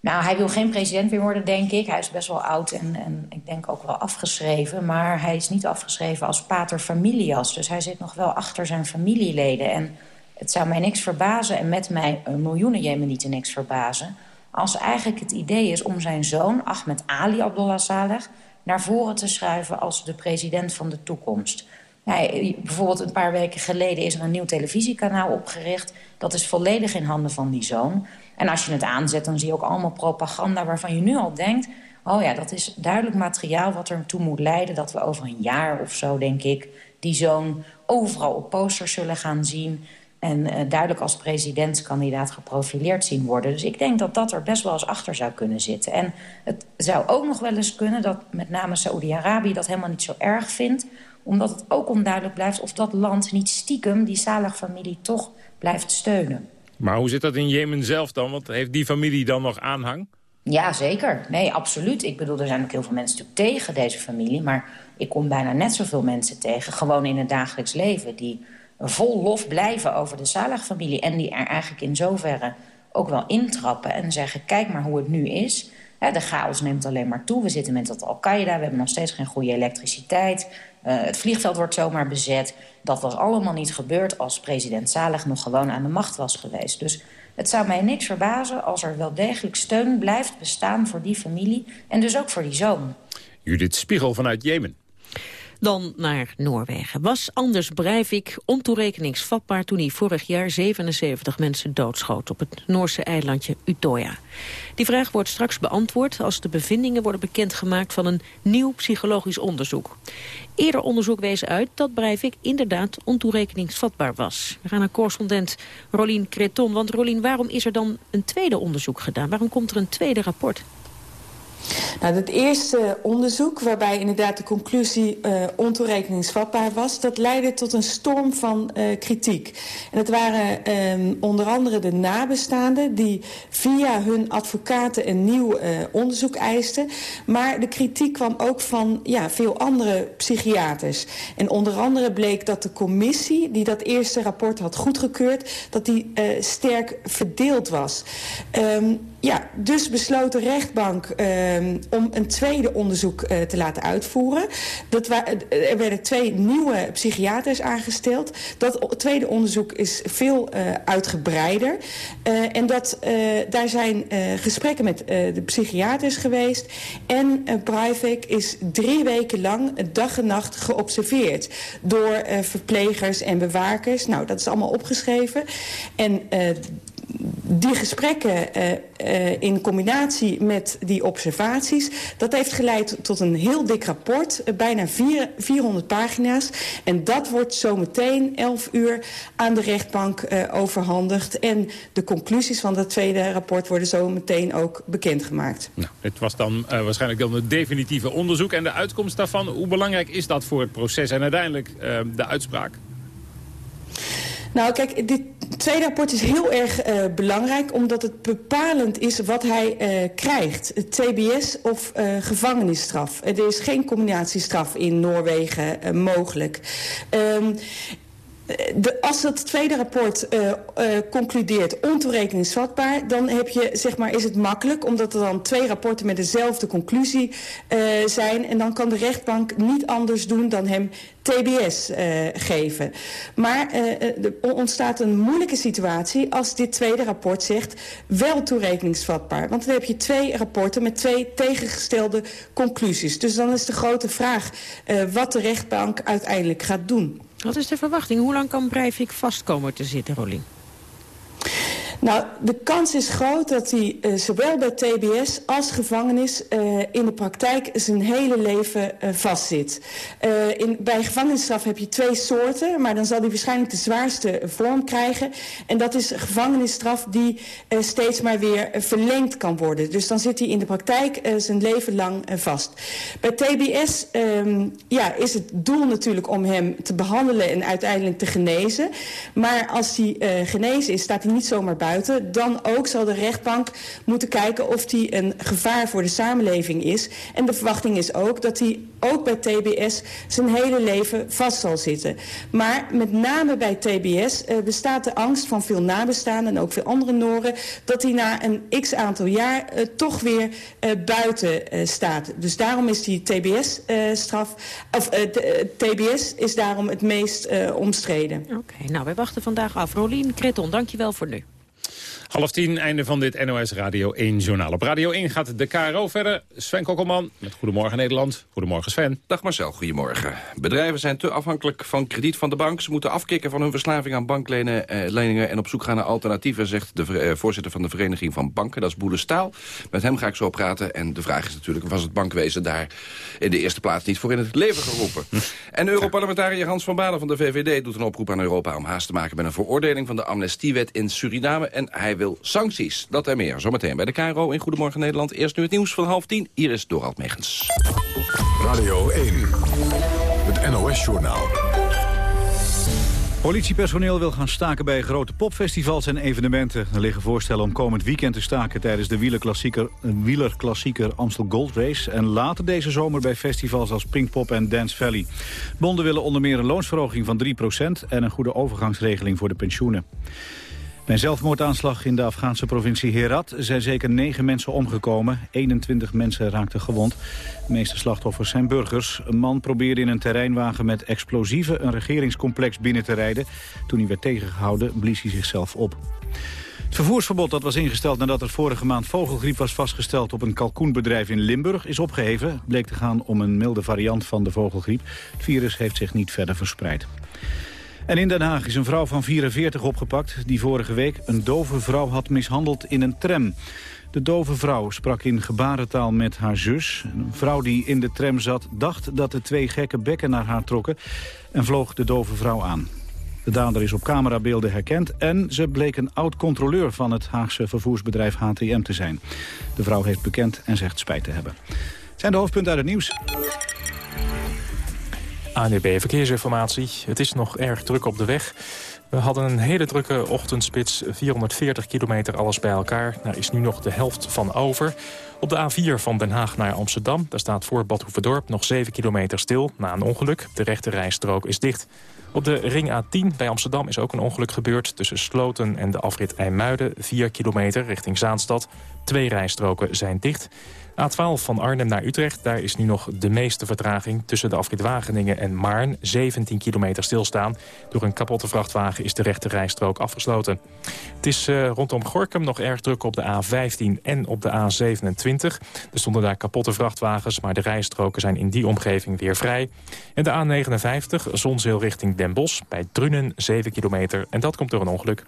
S23: Nou, hij wil geen president meer worden, denk ik. Hij is best wel oud en, en ik denk ook wel afgeschreven. Maar hij is niet afgeschreven als pater familias. Dus hij zit nog wel achter zijn familieleden. En het zou mij niks verbazen, en met mij miljoenen Jemenieten niks verbazen... als eigenlijk het idee is om zijn zoon, Ahmed Ali Abdullah Saleh... naar voren te schuiven als de president van de toekomst. Nou, bijvoorbeeld een paar weken geleden is er een nieuw televisiekanaal opgericht. Dat is volledig in handen van die zoon. En als je het aanzet, dan zie je ook allemaal propaganda waarvan je nu al denkt... oh ja, dat is duidelijk materiaal wat er toe moet leiden... dat we over een jaar of zo, denk ik, die zoon overal op posters zullen gaan zien... en uh, duidelijk als presidentskandidaat geprofileerd zien worden. Dus ik denk dat dat er best wel eens achter zou kunnen zitten. En het zou ook nog wel eens kunnen dat met name Saoedi-Arabië... dat helemaal niet zo erg vindt omdat het ook onduidelijk blijft of dat land niet stiekem die Salah-familie toch blijft steunen.
S7: Maar hoe zit dat in Jemen zelf dan? Want heeft die familie dan nog aanhang?
S23: Ja, zeker. Nee, absoluut. Ik bedoel, er zijn ook heel veel mensen natuurlijk tegen deze familie... maar ik kom bijna net zoveel mensen tegen, gewoon in het dagelijks leven... die vol lof blijven over de Salah-familie... en die er eigenlijk in zoverre ook wel intrappen en zeggen... kijk maar hoe het nu is. de chaos neemt alleen maar toe. We zitten met dat Al-Qaeda, we hebben nog steeds geen goede elektriciteit... Uh, het vliegveld wordt zomaar bezet. Dat was allemaal niet gebeurd als president Saleh nog gewoon aan de macht was geweest. Dus het zou mij niks verbazen als er wel degelijk steun blijft bestaan voor die familie. En dus ook voor die zoon.
S7: Judith Spiegel vanuit Jemen.
S6: Dan naar Noorwegen. Was Anders Breivik ontoerekeningsvatbaar toen hij vorig jaar 77 mensen doodschoot op het Noorse eilandje Utøya? Die vraag wordt straks beantwoord als de bevindingen worden bekendgemaakt van een nieuw psychologisch onderzoek. Eerder onderzoek wees uit dat Breivik inderdaad ontoerekeningsvatbaar was. We gaan naar correspondent Rolien Creton. Want Rolien, waarom is er dan een tweede onderzoek gedaan? Waarom komt er een tweede rapport?
S24: Nou, het eerste onderzoek, waarbij inderdaad de conclusie uh, ontoerekeningsvatbaar was... dat leidde tot een storm van uh, kritiek. En het waren um, onder andere de nabestaanden... die via hun advocaten een nieuw uh, onderzoek eisten. Maar de kritiek kwam ook van ja, veel andere psychiaters. En onder andere bleek dat de commissie die dat eerste rapport had goedgekeurd... dat die sterk verdeeld was. Um, ja, dus besloot de rechtbank uh, om een tweede onderzoek uh, te laten uitvoeren. Dat er werden twee nieuwe psychiaters aangesteld. Dat tweede onderzoek is veel uh, uitgebreider. En dat, daar zijn gesprekken met de psychiaters geweest. En Breivik is drie weken lang dag en nacht geobserveerd. Door verplegers en bewakers. Nou, dat is allemaal opgeschreven. En die gesprekken uh, uh, in combinatie met die observaties... dat heeft geleid tot een heel dik rapport, uh, bijna vier, 400 pagina's. En dat wordt zometeen 11 uur aan de rechtbank overhandigd. En de conclusies van dat tweede rapport worden zometeen ook bekendgemaakt.
S7: Nou, dit was dan waarschijnlijk dan het definitieve onderzoek. En de uitkomst daarvan, hoe belangrijk is dat voor het proces en uiteindelijk de uitspraak?
S24: Nou, kijk, dit tweede rapport is heel erg uh, belangrijk... omdat het bepalend is wat hij uh, krijgt. TBS of uh, gevangenisstraf. Er is geen combinatiestraf in Noorwegen mogelijk. Um, de, als het tweede rapport uh, uh, concludeert ontoerekeningsvatbaar... dan heb je, zeg maar, is het makkelijk, omdat er dan twee rapporten met dezelfde conclusie uh, zijn. En dan kan de rechtbank niet anders doen dan hem TBS geven. Maar er ontstaat een moeilijke situatie als dit tweede rapport zegt... wel toerekeningsvatbaar. Want dan heb je twee rapporten met twee tegengestelde conclusies. Dus dan is de grote vraag wat de rechtbank uiteindelijk gaat doen.
S6: Wat is de verwachting? Hoe lang kan Breivik vastkomen te zitten, Rolien?
S24: Nou, de kans is groot dat hij uh, zowel bij TBS als gevangenis uh, in de praktijk zijn hele leven uh, vastzit. in, bij gevangenisstraf heb je twee soorten, maar dan zal hij waarschijnlijk de zwaarste vorm krijgen. En dat is gevangenisstraf die steeds maar weer verlengd kan worden. Dus dan zit hij in de praktijk zijn leven lang vast. Bij TBS um, ja, is het doel natuurlijk om hem te behandelen en uiteindelijk te genezen. Maar als hij genezen is, staat hij niet zomaar buiten buiten. Dan ook zal de rechtbank moeten kijken of die een gevaar voor de samenleving is. En de verwachting is ook dat hij ook bij TBS zijn hele leven vast zal zitten. Maar met name bij TBS uh, bestaat de angst van veel nabestaanden en ook veel andere Noren... dat hij na een x-aantal jaar uh, toch weer uh, buiten staat. Dus daarom is die TBS-straf... of TBS is daarom het meest omstreden.
S6: Oké, nou, wij wachten vandaag af. Rolien Kreton, dankjewel voor nu.
S7: Half tien, einde van dit NOS Radio 1 journaal. Op Radio 1 gaat de KRO verder. Sven Kokkelman met Goedemorgen Nederland. Goedemorgen Sven.
S25: Dag Marcel, goedemorgen. Bedrijven zijn te afhankelijk van krediet van de bank. Ze moeten afkicken van hun verslaving aan bankleningen eh, en op zoek gaan naar alternatieven, zegt de eh, voorzitter van de Vereniging van Banken. Dat is Boele Staal. Met hem ga ik zo praten. En de vraag is natuurlijk, was het bankwezen daar in de eerste plaats niet voor in het leven geroepen? En Europarlementariër Hans van Baden van de VVD doet een oproep aan Europa om haast te maken met een veroordeling van de amnestiewet in Suriname. En hij wil sancties. Dat en meer zometeen bij de KRO in Goedemorgen Nederland. Eerst nu het nieuws van half tien. Hier is Dorald Megens.
S1: Radio 1, het NOS-journaal.
S2: Politiepersoneel wil gaan staken bij grote popfestivals en evenementen. Er liggen voorstellen om komend weekend te staken tijdens de wielerklassieker, wielerklassieker Amstel Gold Race... en later deze zomer bij festivals als Pinkpop en Dance Valley. Bonden willen onder meer een loonsverhoging van 3% en een goede overgangsregeling voor de pensioenen. Bij een zelfmoordaanslag in de Afghaanse provincie Herat zijn zeker negen mensen omgekomen. 21 mensen raakten gewond. De meeste slachtoffers zijn burgers. Een man probeerde in een terreinwagen met explosieven een regeringscomplex binnen te rijden. Toen hij werd tegengehouden blies hij zichzelf op. Het vervoersverbod dat was ingesteld nadat er vorige maand vogelgriep was vastgesteld op een kalkoenbedrijf in Limburg is opgeheven. Bleek te gaan om een milde variant van de vogelgriep. Het virus heeft zich niet verder verspreid. En in Den Haag is een vrouw van 44 opgepakt... die vorige week een dove vrouw had mishandeld in een tram. De dove vrouw sprak in gebarentaal met haar zus. Een vrouw die in de tram zat dacht dat de twee gekke bekken naar haar trokken... en vloog de dove vrouw aan. De dader is op camerabeelden herkend en ze bleek een oud-controleur van het Haagse vervoersbedrijf HTM te zijn. De vrouw heeft bekend en zegt spijt te hebben. Het zijn de hoofdpunten uit het nieuws.
S3: ANUB Verkeersinformatie. Het is nog erg druk op de weg. We hadden een hele drukke ochtendspits, 440 kilometer alles bij elkaar. Daar is nu nog de helft van over. Op de A4 van Den Haag naar Amsterdam, daar staat voor Bad Hoeverdorp nog 7 kilometer stil na een ongeluk. De rechte rijstrook is dicht. Op de ring A10 bij Amsterdam is ook een ongeluk gebeurd. Tussen Sloten en de afrit IJmuiden, 4 kilometer richting Zaanstad. Twee rijstroken zijn dicht. A12 van Arnhem naar Utrecht, daar is nu nog de meeste vertraging. Tussen de afrit Wageningen en Maarn, 17 kilometer stilstaan. Door een kapotte vrachtwagen is de rechte rijstrook afgesloten. Het is uh, rondom Gorkum nog erg druk op de A15 en op de A27. Er stonden daar kapotte vrachtwagens, maar de rijstroken zijn in die omgeving weer vrij. En de A59, Zonzeel richting Den Bosch, bij Drunen, 7 kilometer. En dat komt door een ongeluk.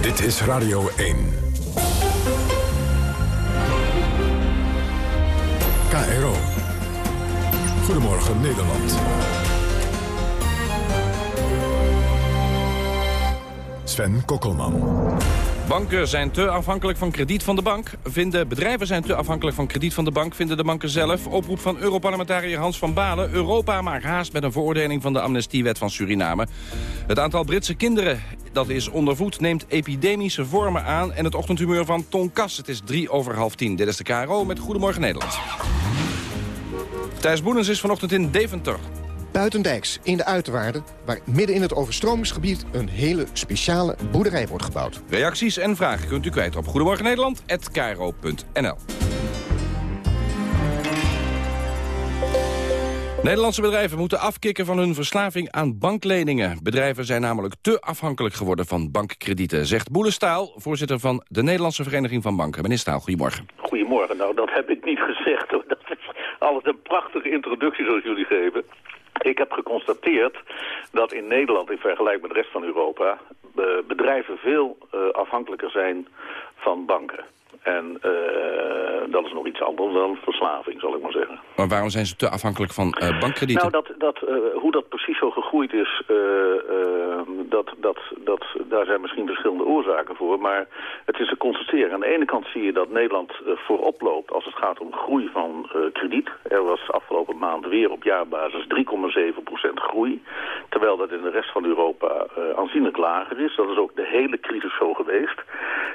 S1: Dit is Radio 1. KRO. Goedemorgen Nederland. Sven Kokkelman.
S25: Banken zijn te afhankelijk van krediet van de bank. Vinden bedrijven zijn te afhankelijk van krediet van de bank. Vinden de banken zelf. Oproep van Europarlementariër Hans van Balen. Europa maakt haast met een veroordeling van de amnestiewet van Suriname. Het aantal Britse kinderen dat is ondervoed neemt epidemische vormen aan. En het ochtendhumeur van Ton Kass. Het is drie over half tien. Dit is de KRO met Goedemorgen Nederland. Thijs Boenens is vanochtend in Deventer.
S26: Buitendijks, in de uiterwaarden, waar midden in het overstromingsgebied... een hele speciale boerderij wordt gebouwd.
S25: Reacties en vragen kunt u kwijt op Goedemorgen Nederland@kro.nl. Nederlandse bedrijven moeten afkicken van hun verslaving aan bankleningen. Bedrijven zijn namelijk te afhankelijk geworden van bankkredieten, zegt Boele Staal, voorzitter van de Nederlandse Vereniging van Banken. Meneer Staal, goedemorgen.
S27: Goedemorgen. Nou, dat heb ik niet gezegd. Dat is alles een prachtige introductie zoals jullie geven. Ik heb geconstateerd dat in Nederland, in vergelijking met de rest van Europa... bedrijven veel uh, afhankelijker zijn van banken. En uh, dat is nog iets anders dan verslaving, zal ik maar zeggen.
S25: Maar waarom zijn ze te afhankelijk van uh, bankkredieten?
S27: Nou, dat, dat, uh, hoe dat precies zo gegroeid is, dat, dat, dat, daar zijn misschien verschillende oorzaken voor. Maar het is te constateren. Aan de ene kant zie je dat Nederland voorop loopt als het gaat om groei van krediet. Er was afgelopen maand weer op jaarbasis 3,7% groei. Terwijl dat in de rest van Europa aanzienlijk lager is. Dat is ook de hele crisis zo geweest.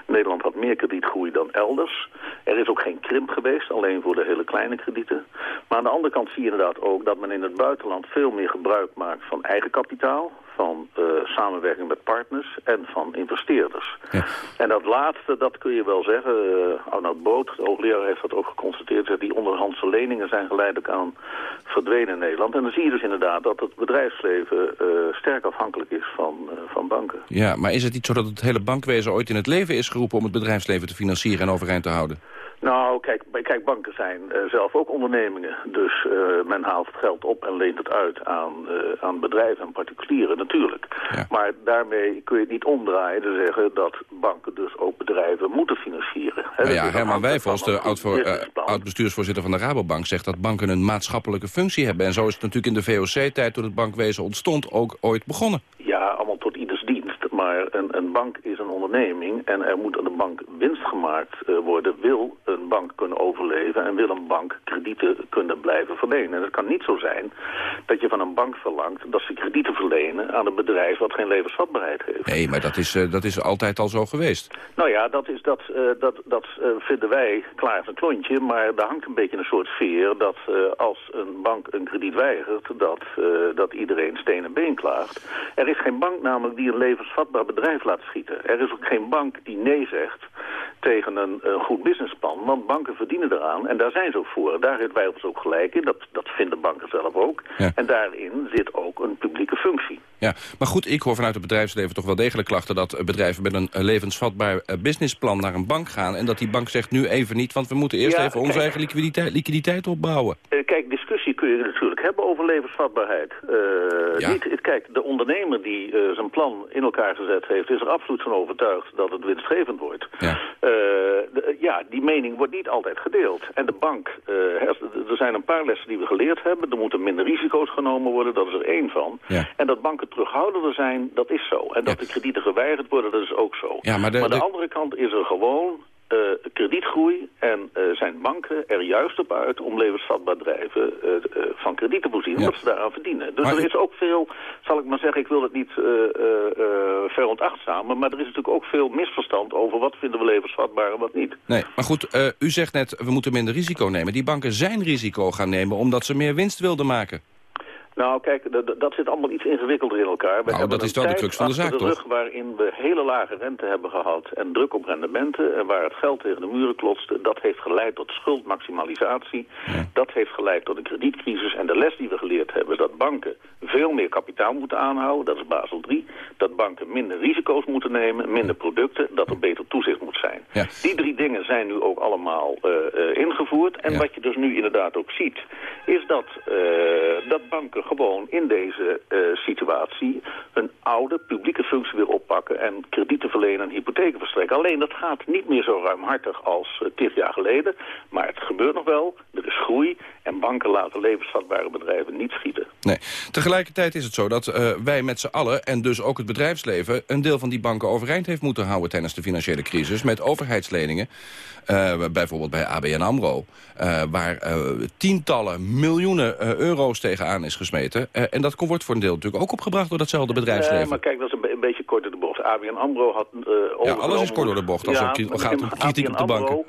S27: Nederland had meer kredietgroei dan elders. Er is ook geen krimp geweest, alleen voor de hele kleine kredieten. Maar aan de andere kant zie je inderdaad ook dat men in het buitenland veel meer gebruik maakt van eigen kapitaal van uh, samenwerking met partners en van investeerders. Ja. En dat laatste, dat kun je wel zeggen. Uh, Arnoud Boot, de hoogleraar, heeft dat ook geconstateerd. Die onderhandse leningen zijn geleidelijk aan verdwenen in Nederland. En dan zie je dus inderdaad dat het bedrijfsleven uh, sterk afhankelijk is van, van banken.
S25: Ja, maar is het niet zo dat het hele bankwezen ooit in het leven is geroepen... om het bedrijfsleven te financieren en overeind te houden?
S27: Nou, kijk, kijk banken zijn uh, zelf ook ondernemingen. Dus uh, men haalt het geld op en leent het uit aan, uh, aan bedrijven en particulieren, natuurlijk. Ja. Maar daarmee kun je het niet omdraaien te zeggen dat banken dus ook bedrijven moeten financieren.
S25: He, nou ja, Herman Wijfels, de oud-bestuursvoorzitter van de Rabobank, zegt dat banken een maatschappelijke functie hebben. En zo is het natuurlijk in de VOC-tijd, toen het bankwezen ontstond, ook ooit begonnen.
S27: Ja, allemaal tot ieders. Maar een, een bank is een onderneming en er moet aan de bank winst gemaakt worden, wil een bank kunnen overleven en wil een bank kredieten kunnen blijven verlenen. En het kan niet zo zijn dat je van een bank verlangt dat ze kredieten verlenen aan een bedrijf wat geen levensvatbaarheid heeft.
S25: Nee, maar dat is, uh, dat is altijd al zo geweest.
S27: Nou ja, dat, is, dat, uh, dat, dat vinden wij klaar als een klontje, maar er hangt een beetje een soort sfeer dat als een bank een krediet weigert, dat, dat iedereen steen en been klaagt. Er is geen bank namelijk die een levensvatbaar bedrijf laat schieten. Er is ook geen bank die nee zegt tegen een, een goed businessplan, want banken verdienen eraan en daar zijn ze ook voor. Daar heeft wij ons ook gelijk in, dat, dat vinden banken zelf ook. Ja. En daarin zit ook een publieke functie.
S25: Ja, maar goed, ik hoor vanuit het bedrijfsleven toch wel degelijk klachten... dat bedrijven met een levensvatbaar businessplan naar een bank gaan... en dat die bank zegt nu even niet, want we moeten eerst ja, even onze eigen liquiditeit, liquiditeit opbouwen.
S27: Uh, kijk, discussie kun je natuurlijk hebben over levensvatbaarheid. Uh, ja. niet, kijk, de ondernemer die uh, zijn plan in elkaar gezet heeft... is er absoluut van overtuigd dat het winstgevend wordt. Ja, de, ja die mening wordt niet altijd gedeeld. En de bank, er zijn een paar lessen die we geleerd hebben. Er moeten minder risico's genomen worden, dat is er één van. Ja. En dat banken terughoudender zijn, dat is zo. En dat ja. de kredieten geweigerd worden, dat is ook zo.
S25: Ja, maar de,
S27: maar de,
S25: de
S27: andere kant is er gewoon uh, kredietgroei en uh, zijn banken er juist op uit om levensvatbaar bedrijven uh, van krediet te voorzien, ja. omdat ze daaraan verdienen. Dus maar er is ook veel, zal ik maar zeggen, ik wil het niet veronachtzamen, maar er is natuurlijk ook veel misverstand over wat vinden we levensvatbaar en wat niet.
S25: Nee, maar goed, u zegt net, we moeten minder risico nemen. Die banken zijn risico gaan nemen omdat ze meer winst wilden maken.
S27: Nou, kijk, dat zit allemaal iets ingewikkelder in elkaar.
S25: We nou, dat is wel de crux van de zaak,
S27: de
S25: toch?
S27: rug waarin we hele lage rente hebben gehad en druk op rendementen... en waar het geld tegen de muren klotste, dat heeft geleid tot schuldmaximalisatie. Ja. Dat heeft geleid tot een kredietcrisis. En de les die we geleerd hebben, dat banken veel meer kapitaal moeten aanhouden... dat is Basel 3. Dat banken minder risico's moeten nemen, minder producten... dat er beter toezicht moet zijn.
S25: Ja.
S27: Die drie dingen zijn nu ook allemaal uh, uh, ingevoerd. En
S25: Ja.
S27: wat je dus nu inderdaad ook ziet, is dat, uh, dat banken gewoon in deze uh, situatie een oude publieke functie weer oppakken en kredieten verlenen en hypotheken verstrekken. Alleen dat gaat niet meer zo ruimhartig als uh, jaar geleden, maar het gebeurt nog wel, er is groei en banken laten levensvatbare bedrijven niet schieten.
S25: Nee. Tegelijkertijd is het zo dat uh, wij met z'n allen, en dus ook het bedrijfsleven... een deel van die banken overeind heeft moeten houden tijdens de financiële crisis... met overheidsleningen, bijvoorbeeld bij ABN AMRO... Waar tientallen miljoenen euro's tegenaan is gesmeten. en dat wordt voor een deel natuurlijk ook opgebracht door datzelfde bedrijfsleven.
S27: Nee, maar kijk, dat is een, een beetje kort door de bocht. ABN AMRO had...
S25: ja, alles is kort door de bocht als ja, het gaat om kritiek op de banken.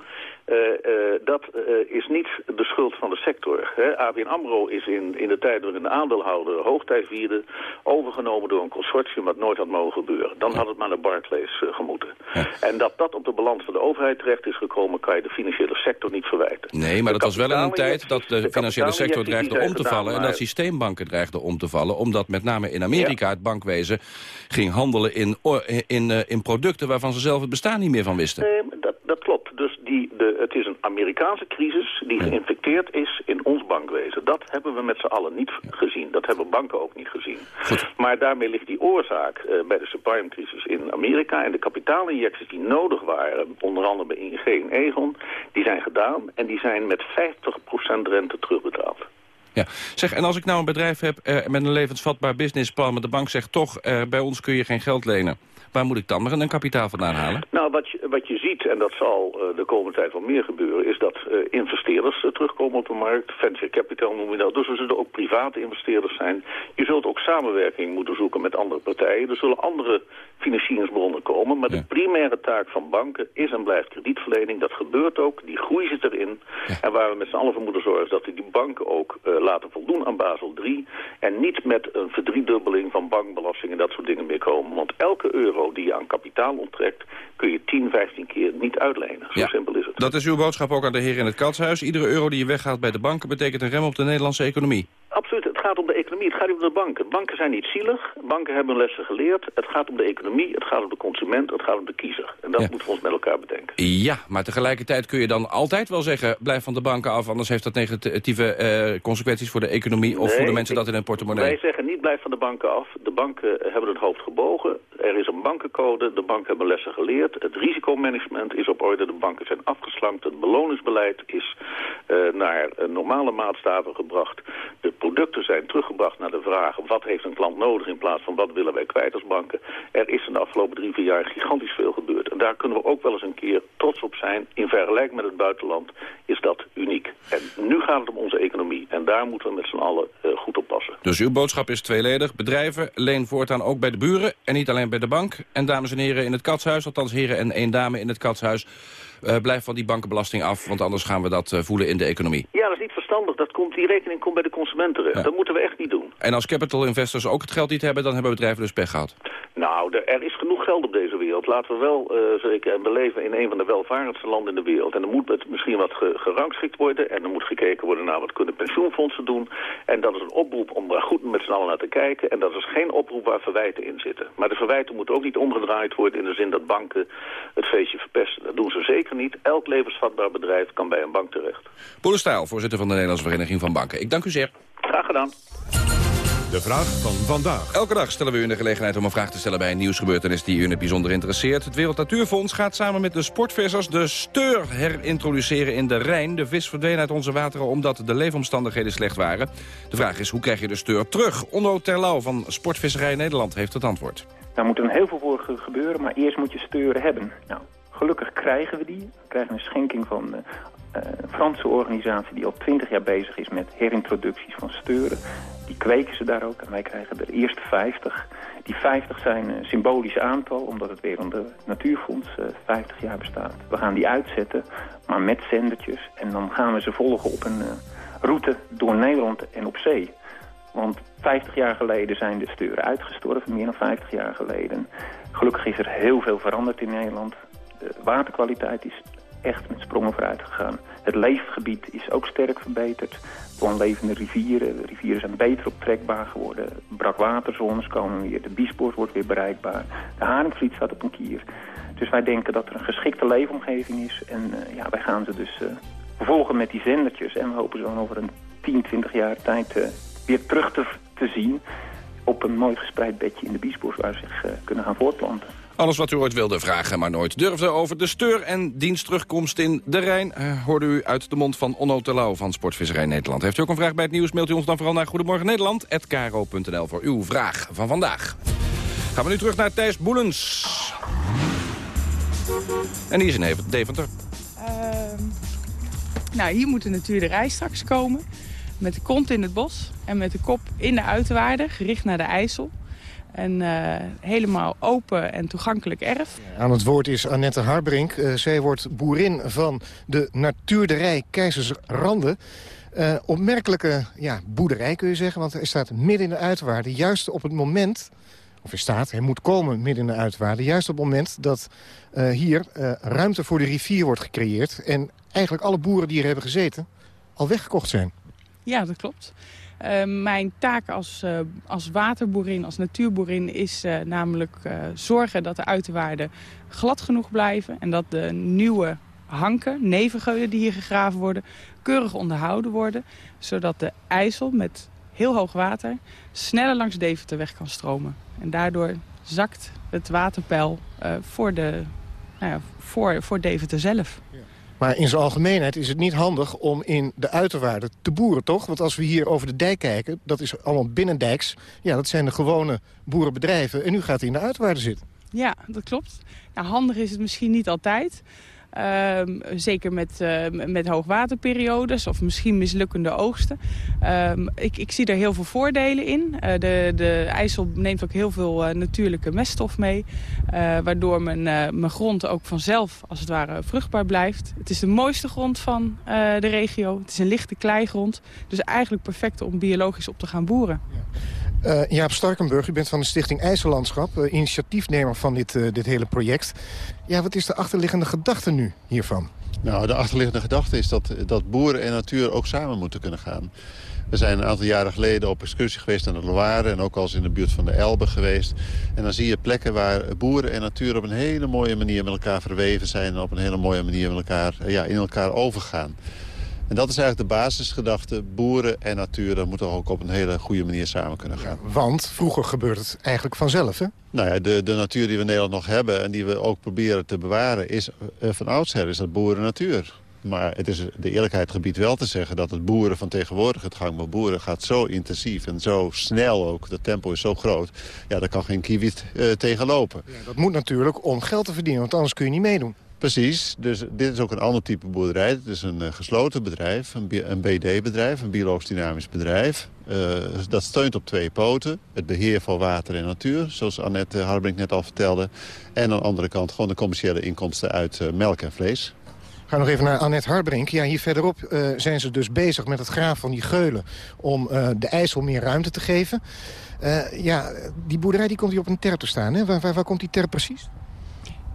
S27: Uh, uh, dat uh, is niet de schuld van de sector. Hè. ABN AMRO is in, in de tijd waarin de aandeelhouder hoogtij vierde... overgenomen door een consortium wat nooit had mogen gebeuren. Dan had het maar naar Barclays gemoeten.
S25: Ja.
S27: En dat dat op de balans van de overheid terecht is gekomen... kan je de financiële sector niet verwijten.
S25: Nee, maar de dat was wel in een tijd dat de, de financiële sector dreigde om te vallen... en dat systeembanken dreigden om te vallen. Omdat met name in Amerika ja. het bankwezen ging handelen in, in, in, in producten... waarvan ze zelf het bestaan niet meer van wisten.
S27: Nee, dat, dat klopt. Dus die, de, is een Amerikaanse crisis die geïnfecteerd is in ons bankwezen. Dat hebben we met z'n allen niet gezien. Dat hebben banken ook niet gezien. Maar daarmee ligt die oorzaak uh, bij de subprime-crisis in Amerika... en de kapitaalinjecties die nodig waren, onder andere bij ING en Egon... die zijn gedaan en die zijn met 50% rente terugbetaald.
S25: Ja, zeg, en als ik nou een bedrijf heb uh, met een levensvatbaar businessplan... maar de bank zegt toch, uh, bij ons kun je geen geld lenen... Waar moet ik dan een kapitaal vandaan halen?
S27: Nou, wat je, wat je ziet, en dat zal uh, de komende tijd wel meer gebeuren... is dat uh, investeerders uh, terugkomen op de markt. Venture capital noemen we dat. Dus er zullen ook private investeerders zijn. Je zult ook samenwerking moeten zoeken met andere partijen. Er zullen andere financieringsbronnen komen. Maar de primaire taak van banken is en blijft kredietverlening. Dat gebeurt ook. Die groei zit erin. En waar we met z'n allen voor moeten zorgen... is dat we die banken ook laten voldoen aan Basel III. En niet met een verdriedubbeling van bankbelasting en dat soort dingen meer komen. Want elke euro die je aan kapitaal onttrekt... kun je 10, 15 keer niet uitlenen. Zo simpel is het.
S25: Dat is uw boodschap ook aan de heer in het katshuis. Iedere euro die je weggaat bij de banken betekent een rem op de Nederlandse economie.
S27: Absoluut, het gaat om de economie, het gaat niet om de banken. Banken zijn niet zielig, banken hebben lessen geleerd. Het gaat om de economie, het gaat om de consument, het gaat om de kiezer. En dat moeten we ons met elkaar bedenken.
S25: Ja, maar tegelijkertijd kun je dan altijd wel zeggen... blijf van de banken af, anders heeft dat negatieve uh, consequenties voor de economie... of
S27: nee,
S25: voor de mensen dat in hun portemonnee.
S27: Wij zeggen niet blijf van de banken af. De banken hebben het hoofd gebogen. Er is een bankencode, de banken hebben lessen geleerd. Het risicomanagement is op orde, de banken zijn afgeslankt. Het beloningsbeleid is uh, naar uh, normale maatstaven gebracht. De producten zijn teruggebracht naar de vraag... wat heeft een klant nodig in plaats van wat willen wij kwijt als banken. Er is in de afgelopen drie, vier jaar gigantisch veel gebeurd. En daar kunnen we ook wel eens een keer trots op zijn. In vergelijking met het buitenland is dat uniek. En nu gaat het om onze economie. En daar moeten we met z'n allen uh, goed op passen.
S25: Dus uw boodschap is tweeledig. Bedrijven leen voortaan ook bij de buren en niet alleen bij de bank. En dames en heren in het katshuis, althans heren en één dame in het katshuis... Uh, blijf van die bankenbelasting af, want anders gaan we dat uh, voelen in de economie.
S27: Ja, dat is niet verstandig. Dat komt, die rekening komt bij de consument. Ja. Dat moeten we echt niet doen.
S25: En als capital investors ook het geld niet hebben, dan hebben bedrijven dus pech gehad.
S27: Nou, er, is genoeg geld op deze wereld. Laten we wel uh, zeker, en we leven in een van de welvarendste landen in de wereld. En er moet het misschien wat ge, gerangschikt worden. En er moet gekeken worden naar wat kunnen pensioenfondsen doen. En dat is een oproep om daar goed met z'n allen naar te kijken. En dat is geen oproep waar verwijten in zitten. Maar de verwijten moeten ook niet omgedraaid worden in de zin dat banken het feestje verpesten. Dat doen ze zeker niet. Elk levensvatbaar bedrijf kan bij een bank terecht.
S25: Boele Stijl, voorzitter van de Nederlandse Vereniging van Banken. Ik dank u zeer.
S27: Graag gedaan.
S1: De vraag van vandaag.
S25: Elke dag stellen we u de gelegenheid om een vraag te stellen bij een nieuwsgebeurtenis die u in het bijzonder interesseert. Het Wereld Natuurfonds gaat samen met de sportvissers de steur herintroduceren in de Rijn. De vis verdween uit onze wateren omdat de leefomstandigheden slecht waren. De vraag is hoe krijg je de steur terug? Onno Terlouw van Sportvisserij Nederland heeft het antwoord.
S28: Daar moet er heel veel voor gebeuren, maar eerst moet je steuren hebben. Nou, gelukkig krijgen we die. We krijgen een schenking van de uh, Franse organisatie die al 20 jaar bezig is met herintroducties van steuren. Die kweken ze daar ook en wij krijgen er eerst 50. Die 50 zijn een symbolisch aantal, omdat het weer onder Natuurfonds uh, 50 jaar bestaat. We gaan die uitzetten, maar met zendertjes. En dan gaan we ze volgen op een uh, route door Nederland en op zee. Want 50 jaar geleden zijn de steuren uitgestorven, meer dan 50 jaar geleden. Gelukkig is er heel veel veranderd in Nederland. De waterkwaliteit is echt met sprongen vooruit gegaan. Het leefgebied is ook sterk verbeterd. Gewoon levende rivieren. De rivieren zijn beter optrekbaar geworden. Brakwaterzones komen weer. De biesbos wordt weer bereikbaar. De haringvliet staat op een kier. Dus wij denken dat er een geschikte leefomgeving is. En uh, ja, wij gaan ze dus uh, vervolgen met die zendertjes. En we hopen zo over een 10, 20 jaar tijd weer terug te, te zien... op een mooi gespreid bedje in de biesbos waar ze zich kunnen gaan voortplanten.
S25: Alles wat u ooit wilde vragen, maar nooit durfde over de steur en dienstterugkomst in de Rijn... Uh, hoorde u uit de mond van Onno Terlouw van Sportvisserij Nederland. Heeft u ook een vraag bij het nieuws, mailt u ons dan vooral naar Goedemorgen Nederland@kro.nl voor uw vraag van vandaag. Gaan we nu terug naar Thijs Boelens. En die is in Deventer.
S29: Uh, nou, hier moet de natuur de rij straks komen. Met de kont in het bos en met de kop in de uiterwaarden, gericht naar de IJssel. Een uh, helemaal open en toegankelijk erf.
S18: Aan het woord is Annette Harbrink. Uh, zij wordt boerin van de natuurderij Keizersrande. Uh, opmerkelijke ja, boerderij kun je zeggen, want hij staat midden in de uitwaarde. Juist op het moment, of hij staat, hij moet komen midden in de uitwaarde. Juist op het moment dat hier ruimte voor de rivier wordt gecreëerd. En eigenlijk alle boeren die hier hebben gezeten al weggekocht zijn.
S29: Ja, dat klopt. Uh, mijn taak als, uh, als waterboerin, als natuurboerin... is uh, namelijk zorgen dat de uiterwaarden glad genoeg blijven... en dat de nieuwe hanken, nevengeulen die hier gegraven worden... keurig onderhouden worden, zodat de IJssel met heel hoog water... sneller langs Deventer weg kan stromen. En daardoor zakt het waterpeil voor, de, nou ja, voor, voor Deventer zelf.
S26: Maar in zijn algemeenheid is het niet handig om in de uiterwaarden te boeren, toch? Want als we hier over de dijk kijken, dat is allemaal binnendijks. Ja, dat zijn de gewone boerenbedrijven. En nu gaat hij in de uiterwaarden zitten.
S29: Ja, dat klopt. Nou, handig is het misschien niet altijd. Um, zeker met, uh, met hoogwaterperiodes of misschien mislukkende oogsten. Um, ik, ik, zie er heel veel voordelen in. Uh, de, de IJssel neemt ook heel veel uh, natuurlijke meststof mee. waardoor mijn, mijn grond ook vanzelf als het ware vruchtbaar blijft. Het is de mooiste grond van de regio. Het is een lichte kleigrond. Dus eigenlijk perfect om biologisch op te gaan boeren. Ja.
S26: Uh, Jaap Starkenburg, u bent van de stichting IJssellandschap... Uh, initiatiefnemer van dit, uh, dit hele project. Ja, wat is de achterliggende gedachte nu hiervan?
S30: Nou, de achterliggende gedachte is dat, dat boeren en natuur ook samen moeten kunnen gaan. We zijn een aantal jaren geleden op excursie geweest naar de Loire... en ook al in de buurt van de Elbe geweest. En dan zie je plekken waar boeren en natuur op een hele mooie manier met elkaar verweven zijn... en op een hele mooie manier met elkaar, ja, in elkaar overgaan. En dat is eigenlijk de basisgedachte. Boeren en natuur, dat moeten ook op een hele goede manier samen kunnen gaan.
S26: want vroeger gebeurt het eigenlijk vanzelf, hè?
S30: Nou ja, de, de natuur die we in Nederland nog hebben en die we ook proberen te bewaren... is uh, van oudsher is dat boeren natuur. Maar het is de eerlijkheid gebied wel te zeggen dat het boeren van tegenwoordig... het gang van boeren gaat zo intensief en zo snel ook. De tempo is zo groot. Ja, daar kan geen kiwi uh, tegen lopen. Ja,
S26: dat moet natuurlijk om geld te verdienen, want anders kun je niet meedoen.
S30: Precies, dus dit is ook een ander type boerderij. Het is een uh, gesloten bedrijf, een, BD-bedrijf, een biologisch dynamisch bedrijf. Uh, dat steunt op twee poten. Het beheer van water en natuur, zoals Annette Harbrink net al vertelde. En aan de andere kant gewoon de commerciële inkomsten uit uh, melk en vlees.
S26: We nog even naar Annette Harbrink. Ja, hier verderop zijn ze dus bezig met het graven van die geulen... om de IJssel meer ruimte te geven. ja, die boerderij die komt hier op een terp te staan. Hè? Waar, waar, waar komt die terp precies?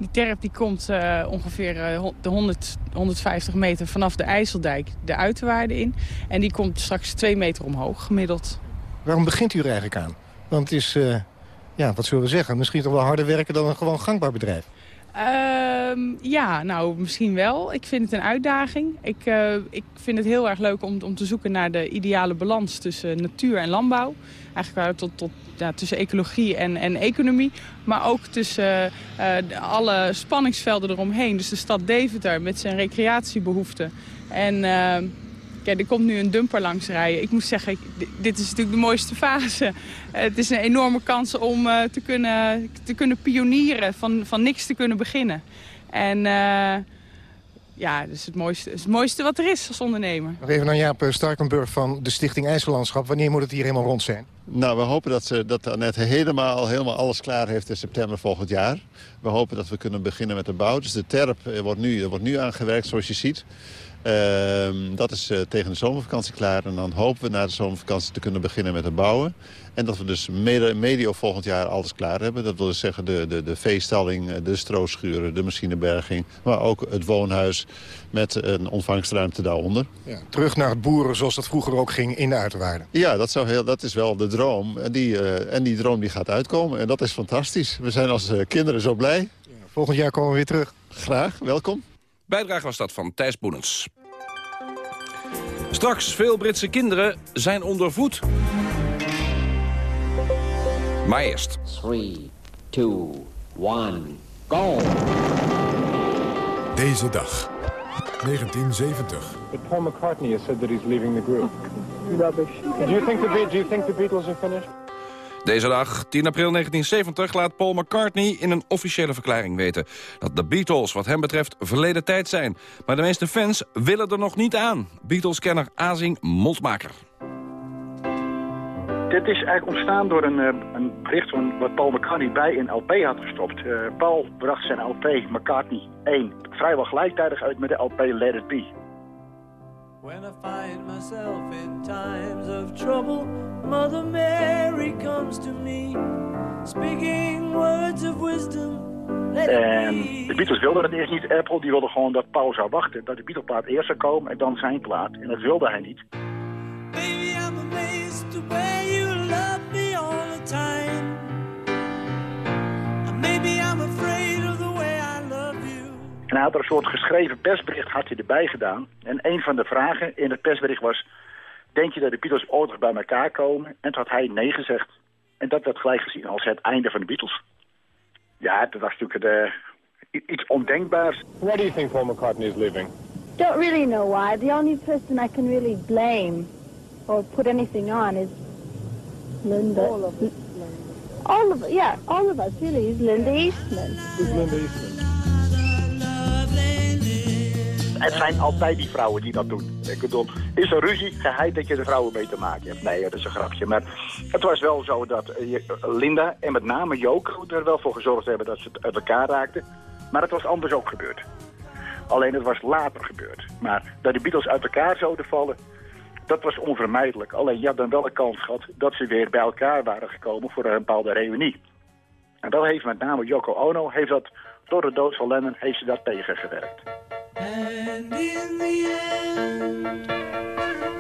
S29: Die terp die komt uh, ongeveer uh, de 100, 150 meter vanaf de IJsseldijk de uiterwaarde in. En die komt straks twee meter omhoog gemiddeld.
S26: Waarom begint u er eigenlijk aan? Want het is, uh, ja, wat zullen we zeggen, misschien toch wel harder werken dan een gewoon gangbaar bedrijf.
S29: Uh, ja, nou misschien wel. Ik vind het een uitdaging. Ik, uh, ik vind het heel erg leuk om, om te zoeken naar de ideale balans tussen natuur en landbouw. Eigenlijk tot, tot, ja, tussen ecologie en, en economie. Maar ook tussen uh, alle spanningsvelden eromheen. Dus de stad Deventer met zijn recreatiebehoeften. En Kijk, er komt nu een dumper langs rijden. Ik moet zeggen, dit is natuurlijk de mooiste fase. het is een enorme kans om uh, te, kunnen, te kunnen pionieren, van, van niks te kunnen beginnen. En ja, dat is het mooiste, het mooiste wat er is als ondernemer.
S26: Nog even naar Jaap Starkenburg van de Stichting IJssellandschap. Wanneer moet het hier helemaal rond zijn?
S30: Nou, we hopen dat, ze, dat Annette helemaal, helemaal alles klaar heeft in september volgend jaar. We hopen dat we kunnen beginnen met de bouw. Dus de terp wordt nu, wordt nu aangewerkt, zoals je ziet. Uh, dat is uh, tegen de zomervakantie klaar. En dan hopen we na de zomervakantie te kunnen beginnen met het bouwen. En dat we dus medio volgend jaar alles klaar hebben. Dat wil dus zeggen de, de, de veestalling, eh, de strooschuren, de machineberging. Maar ook het woonhuis met een ontvangstruimte daaronder.
S26: Ja, terug naar het boeren zoals dat vroeger ook ging in de uiterwaarden.
S30: Ja, dat, zou heel, dat is wel de droom. En die, uh, en die droom die gaat uitkomen. En dat is fantastisch. We zijn als kinderen zo blij. Ja,
S26: volgend jaar komen we weer terug.
S30: Graag, welkom.
S25: Bijdrage was dat van Thijs Boenens. Straks, veel Britse kinderen zijn onder voet. Maar eerst. 3, 2, 1,
S1: go! Deze dag, 1970.
S31: But Paul McCartney has said that he's leaving the group. Rubbish. Do you think the, do you think the Beatles are finished?
S25: Deze dag, 10 april 1970, laat Paul McCartney in een officiële verklaring weten... dat de Beatles wat hem betreft verleden tijd zijn. Maar de meeste fans willen er nog niet aan. Beatles-kenner Azing Moltmaker.
S32: Dit is eigenlijk ontstaan door een, eh, een bericht van wat Paul McCartney bij een LP had gestopt. Uh, Paul bracht zijn LP McCartney 1 vrijwel gelijktijdig uit met de LP Let It Be. When I find myself in times of trouble, Mother Mary comes to me, speaking words of wisdom. En de Beatles wilden het eerst niet. Apple die wilde gewoon dat Paul zou wachten. Dat de Beatle-plaat eerst zou komen en dan zijn plaat. En dat wilde hij niet. Baby, I'm amazed to where you love me all the time. maybe I'm afraid En hij had er een soort geschreven persbericht had hij erbij gedaan. En een van de vragen in het persbericht was... denk je dat de Beatles ooit nog bij elkaar komen? En toen had hij nee gezegd. En dat werd gelijk gezien als het einde van de Beatles. Ja, dat was natuurlijk de, iets ondenkbaars.
S31: Why do you think Paul McCartney is leaving?
S33: Don't really know why. The only person I can really blame or put anything on is Linda. All of us. All of yeah, all of us really is Linda Eastman.
S31: Who's Linda Eastman?
S32: Het zijn altijd die vrouwen die dat doen. Ik bedoel, is er ruzie, geheid dat je de vrouwen mee te maken hebt. Nee, dat is een grapje. Maar het was wel zo dat eh, Linda en met name Jook er wel voor gezorgd hebben dat ze het uit elkaar raakten. Maar het was anders ook gebeurd. Alleen het was later gebeurd. Maar dat de Beatles uit elkaar zouden vallen, dat was onvermijdelijk. Alleen je had dan wel een kans gehad dat ze weer bij elkaar waren gekomen voor een bepaalde reunie. En dat heeft met name Yoko Ono, heeft dat, door de dood van Lennon, heeft ze dat tegengewerkt.
S34: And in the end,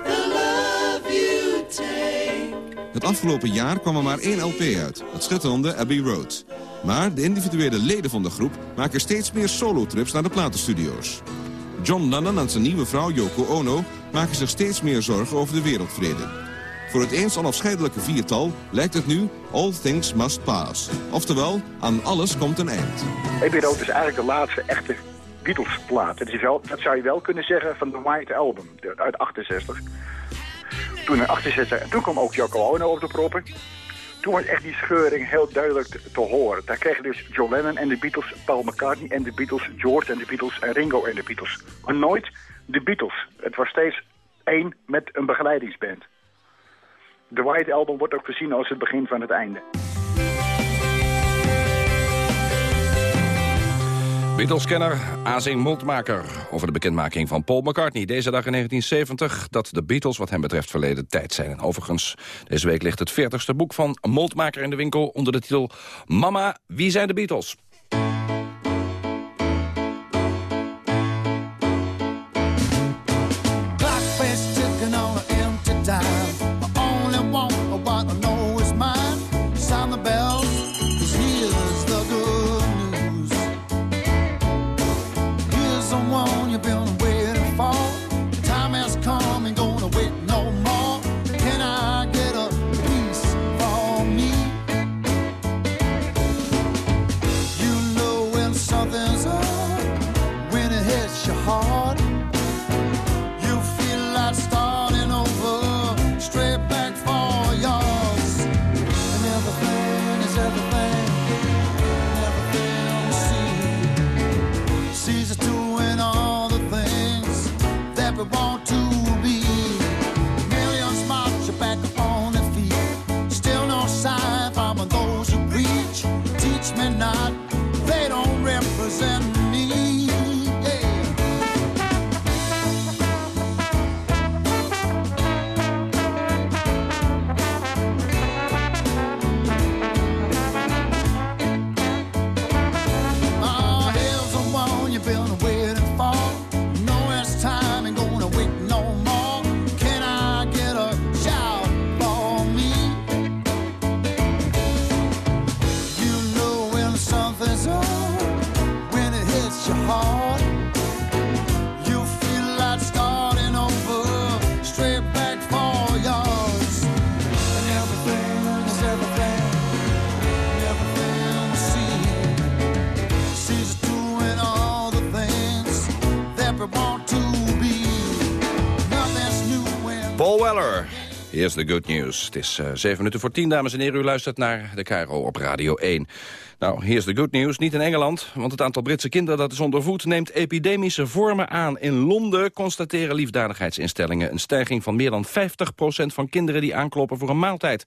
S34: the love you take.
S35: Het afgelopen jaar kwam er maar één LP uit, het schitterende Abbey Road. Maar de individuele leden van de groep maken steeds meer solotrips naar de platenstudio's. John Lennon en zijn nieuwe vrouw Yoko Ono maken zich steeds meer zorgen over de wereldvrede. Voor het eens onafscheidelijke viertal lijkt het nu All Things Must Pass. Oftewel, aan alles komt een eind.
S32: Abbey Road is eigenlijk de laatste echte Beatles-plaat. Dat, is wel, dat zou je wel kunnen zeggen van de White Album uit 68. Toen in 68, en toen kwam ook Yoko Ono op de proppen. Toen was echt die scheuring heel duidelijk te, horen. Daar kregen dus John Lennon en de Beatles, Paul McCartney en de Beatles, George en de Beatles en Ringo en de Beatles. Maar nooit de Beatles. Het was steeds één met een begeleidingsband. De White Album wordt ook gezien als het begin van het einde.
S25: Beatles-kenner Azing Moldmaker over de bekendmaking van Paul McCartney. Deze dag in 1970 dat de Beatles wat hem betreft verleden tijd zijn. En overigens, deze week ligt het 40ste boek van Moldmaker in de winkel... onder de titel Mama, wie zijn de Beatles?
S34: and Here's the
S25: good news. Het is uh, 7 minuten voor 10, dames en heren. U luistert naar de Cairo op Radio 1. Nou, here's the good news. Niet in Engeland, want het aantal Britse kinderen dat is onder voet... neemt epidemische vormen aan. In Londen constateren liefdadigheidsinstellingen... een stijging van meer dan 50% van kinderen die aankloppen voor een maaltijd.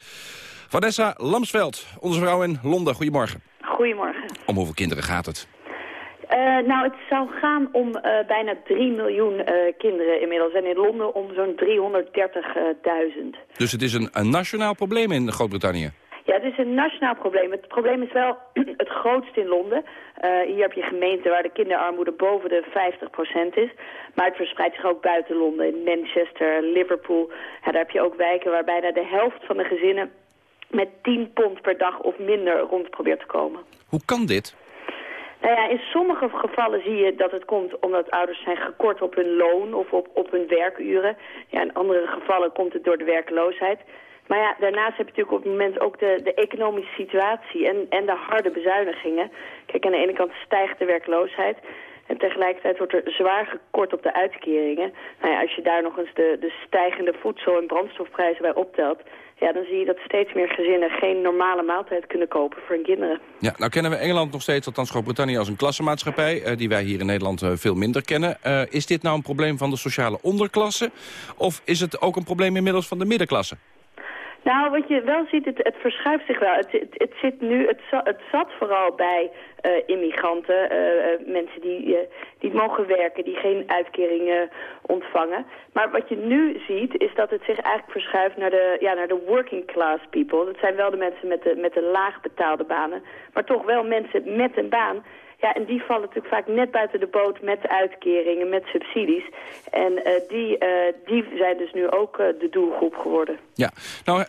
S25: Vanessa Lamsveld, onze vrouw in Londen. Goedemorgen.
S36: Goedemorgen.
S25: Om hoeveel kinderen gaat het?
S36: Eh, nou, het zou gaan om eh, bijna 3 miljoen eh, kinderen inmiddels. En in Londen om zo'n 330.000.
S25: Dus het is een, een nationaal probleem in Groot-Brittannië?
S36: Ja, het is een nationaal probleem. Het probleem is wel het grootst in Londen. Hier heb je gemeenten waar de kinderarmoede boven de 50% is. Maar het verspreidt zich ook buiten Londen. In Manchester, Liverpool. Ja, daar heb je ook wijken waar bijna de helft van de gezinnen... met 10 pond per dag of minder rond probeert te komen.
S25: Hoe kan dit?
S36: Nou ja, in sommige gevallen zie je dat het komt omdat ouders zijn gekort op hun loon of op, op hun werkuren. Ja, in andere gevallen komt het door de werkloosheid. Maar ja, daarnaast heb je natuurlijk op het moment ook de, de economische situatie en, en de harde bezuinigingen. Kijk, aan de ene kant stijgt de werkloosheid. En tegelijkertijd wordt er zwaar gekort op de uitkeringen. Nou ja, als je daar nog eens de, de stijgende voedsel- en brandstofprijzen bij optelt... Ja, dan zie je dat steeds meer gezinnen geen normale maaltijd kunnen kopen voor hun kinderen.
S25: Ja, nou kennen we Engeland nog steeds, althans Groot-Brittannië, als een klassenmaatschappij... Uh, die wij hier in Nederland uh, veel minder kennen. Uh, is dit nou een probleem van de sociale onderklasse? Of is het ook een probleem inmiddels van de middenklasse?
S36: Nou, wat je wel ziet, het, het verschuift zich wel. Het, het, nu, het, zat, het zat vooral bij immigranten, uh, mensen die, die mogen werken, die geen uitkeringen ontvangen. Maar wat je nu ziet, is dat het zich eigenlijk verschuift naar de, ja, naar de working class people. Dat zijn wel de mensen met de, met de laag betaalde banen, maar toch wel mensen met een baan ja, en die vallen natuurlijk vaak net buiten de boot met uitkeringen, met subsidies. En die, die zijn dus nu ook de doelgroep geworden.
S25: Ja, nou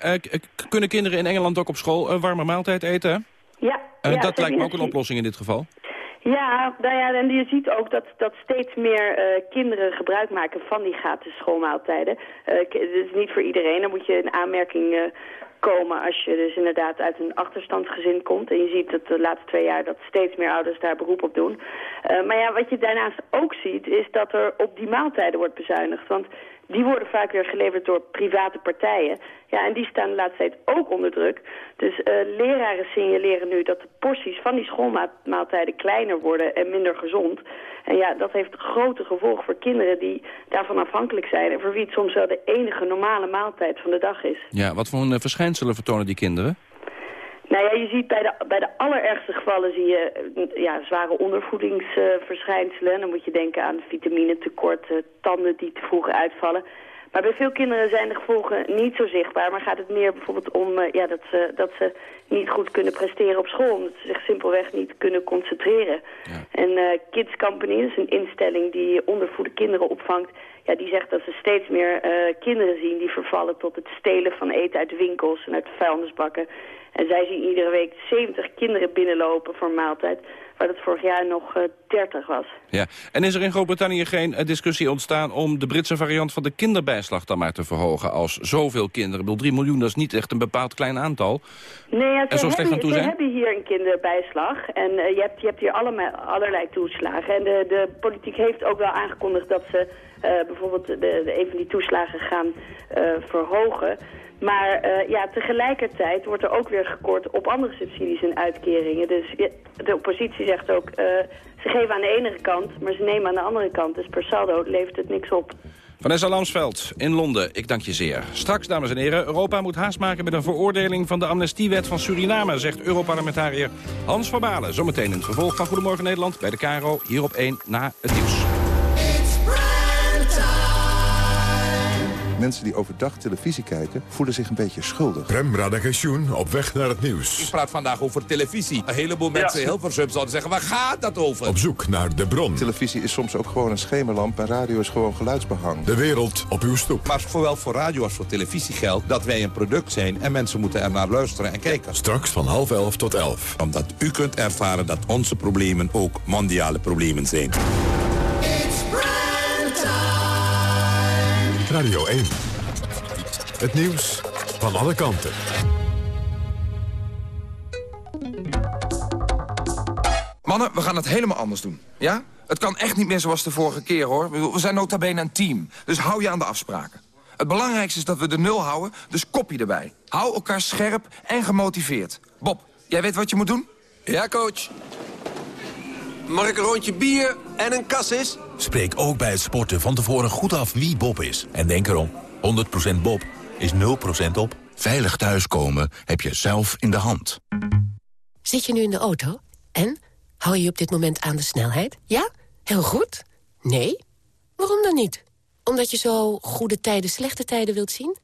S25: kunnen kinderen in Engeland ook op school een warme maaltijd eten?
S36: Ja. ja
S25: dat lijkt me ook een oplossing in dit geval.
S36: Ja, nou ja, en je ziet ook dat, dat steeds meer uh, kinderen gebruik maken van die gratis schoolmaaltijden. Uh, het is niet voor iedereen, dan moet je een aanmerking uh, komen als je dus inderdaad uit een achterstandsgezin komt. En je ziet dat de laatste twee jaar dat steeds meer ouders daar beroep op doen. Uh, maar ja, wat je daarnaast ook ziet is dat er op die maaltijden wordt bezuinigd. Want die worden vaak weer geleverd door private partijen. Ja, en die staan de laatste tijd ook onder druk. Dus uh, leraren signaleren nu dat de porties van die schoolmaaltijden kleiner worden en minder gezond. En ja, dat heeft grote gevolgen voor kinderen die daarvan afhankelijk zijn... en voor wie het soms wel de enige normale maaltijd van de dag is.
S25: Ja, wat voor een verschijnselen vertonen die kinderen?
S36: Nou ja, je ziet bij de, bij de allerergste gevallen zie je ja, zware ondervoedingsverschijnselen. Dan moet je denken aan vitaminetekort, uh, tanden die te vroeg uitvallen. Maar bij veel kinderen zijn de gevolgen niet zo zichtbaar. Maar gaat het meer bijvoorbeeld om uh, ja, dat, ze, dat ze niet goed kunnen presteren op school. Omdat ze zich simpelweg niet kunnen concentreren. Ja. En uh, Kids Company, dat is een instelling die ondervoede kinderen opvangt... Ja, die zegt dat ze steeds meer uh, kinderen zien die vervallen tot het stelen van eten uit winkels en uit vuilnisbakken. En zij zien iedere week 70 kinderen binnenlopen voor een maaltijd waar het vorig jaar nog uh, 30 was.
S25: Ja. En is er in Groot-Brittannië geen uh, discussie ontstaan om de Britse variant van de kinderbijslag dan maar te verhogen als zoveel kinderen? Ik bedoel, 3 miljoen dat is niet echt een bepaald klein aantal.
S36: Nee, ja,
S25: en zo slecht aan toe zijn?
S36: we hebben hier een kinderbijslag en uh, je, hebt, je hebt hier allemaal, allerlei toeslagen. En de, de politiek heeft ook wel aangekondigd dat ze bijvoorbeeld de, de, een van die toeslagen gaan uh, verhogen. Maar uh, ja, tegelijkertijd wordt er ook weer gekort op andere subsidies en uitkeringen. Dus de oppositie zegt ook, ze geven aan de ene kant, maar ze nemen aan de andere kant. Dus per saldo levert het niks op.
S25: Vanessa Lamsveld in Londen, ik dank je zeer. Straks, dames en heren, Europa moet haast maken met een veroordeling van de amnestiewet van Suriname, zegt Europarlementariër Hans van Balen. Zometeen in het vervolg van Goedemorgen Nederland bij de KRO, hier op 1 na het nieuws.
S37: Mensen die overdag televisie kijken, voelen zich een beetje schuldig.
S1: Prem Radagensjoen op weg naar het nieuws.
S38: Ik praat vandaag over televisie. Een heleboel mensen, ja. heel veel subs zouden zeggen, waar gaat dat over?
S1: Op zoek naar de bron.
S37: Televisie is soms ook gewoon een schemerlamp en radio is gewoon geluidsbehang.
S1: De wereld op uw stoep.
S38: Maar zowel voor radio als voor televisie geldt dat wij een product zijn... en mensen moeten er naar luisteren en kijken.
S1: Straks van half elf tot elf.
S38: Omdat u kunt ervaren dat onze problemen ook mondiale problemen zijn.
S1: Radio 1. Het nieuws van alle kanten.
S39: Mannen, we gaan het helemaal anders doen. Ja? Het kan echt niet meer zoals de vorige keer, hoor. We zijn nota bene een team. Dus hou je aan de afspraken. Het belangrijkste is dat we de nul houden, dus kopje erbij. Hou elkaar scherp en gemotiveerd. Bob, jij weet wat je moet doen?
S40: Ja, coach. Mag ik een rondje bier en een kassis?
S41: Spreek ook bij het sporten van tevoren goed af wie Bob is. En denk erom, 100% Bob is 0% op.
S42: Veilig thuiskomen heb je zelf in de hand.
S43: Zit je nu in de auto? En? Hou je op dit moment aan de snelheid? Ja? Heel goed? Nee? Waarom dan niet? Omdat je zo goede tijden, slechte tijden wilt zien?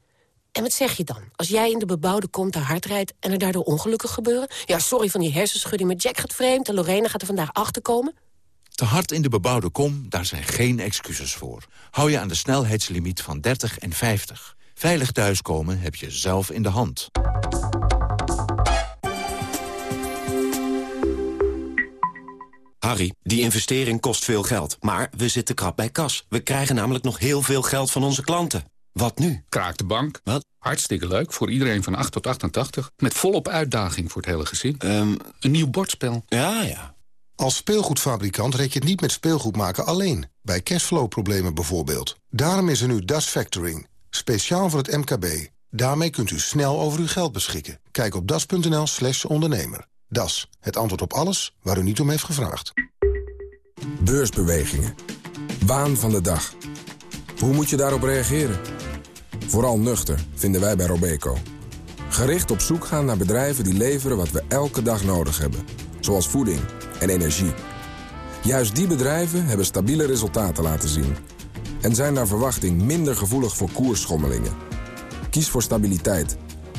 S43: En wat zeg je dan? Als jij in de bebouwde kom te hard rijdt en er daardoor ongelukken gebeuren? Ja, sorry van die hersenschudding, met Jack gaat vreemd en Lorena gaat er vandaag achterkomen.
S42: Te hard in de bebouwde kom, daar zijn geen excuses voor. Hou je aan de snelheidslimiet van 30 en 50. Veilig thuiskomen heb je zelf in de hand.
S44: Harry, die investering kost veel geld. Maar we zitten krap bij kas. We krijgen namelijk nog heel veel geld van onze klanten. Wat nu?
S45: Kraak de bank.
S44: Wat?
S45: Hartstikke leuk, voor iedereen van 8 tot 88. Met volop uitdaging voor het hele gezin.
S44: Ehm,
S45: Een nieuw bordspel.
S44: Ja, ja.
S46: Als speelgoedfabrikant red je het niet met speelgoed maken alleen. Bij cashflow-problemen bijvoorbeeld. Daarom is er nu Das Factoring. Speciaal voor het MKB. Daarmee kunt u snel over uw geld beschikken. Kijk op das.nl slash ondernemer. Das, het antwoord op alles waar u niet om heeft gevraagd.
S4: Beursbewegingen. Waan van de dag. Hoe moet je daarop reageren? Vooral nuchter, vinden wij bij Robeco. Gericht op zoek gaan naar bedrijven die leveren wat we elke dag nodig hebben. Zoals voeding en energie. Juist die bedrijven hebben stabiele resultaten laten zien. En zijn naar verwachting minder gevoelig voor koersschommelingen. Kies voor stabiliteit.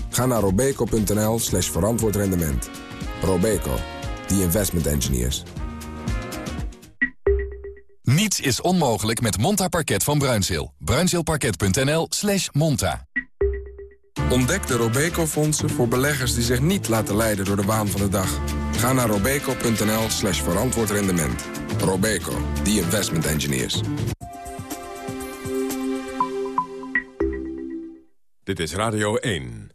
S4: Ga naar robeco.nl slash verantwoord rendement. Robeco, the investment engineers.
S47: Niets is onmogelijk met Monta Parket van Bruinzeel. Bruinzeelparket.nl slash monta.
S4: Ontdek de Robeco-fondsen voor beleggers die zich niet laten leiden door de waan van de dag. Ga naar robeco.nl slash verantwoord rendement. Robeco, the investment engineers.
S1: Dit is Radio 1.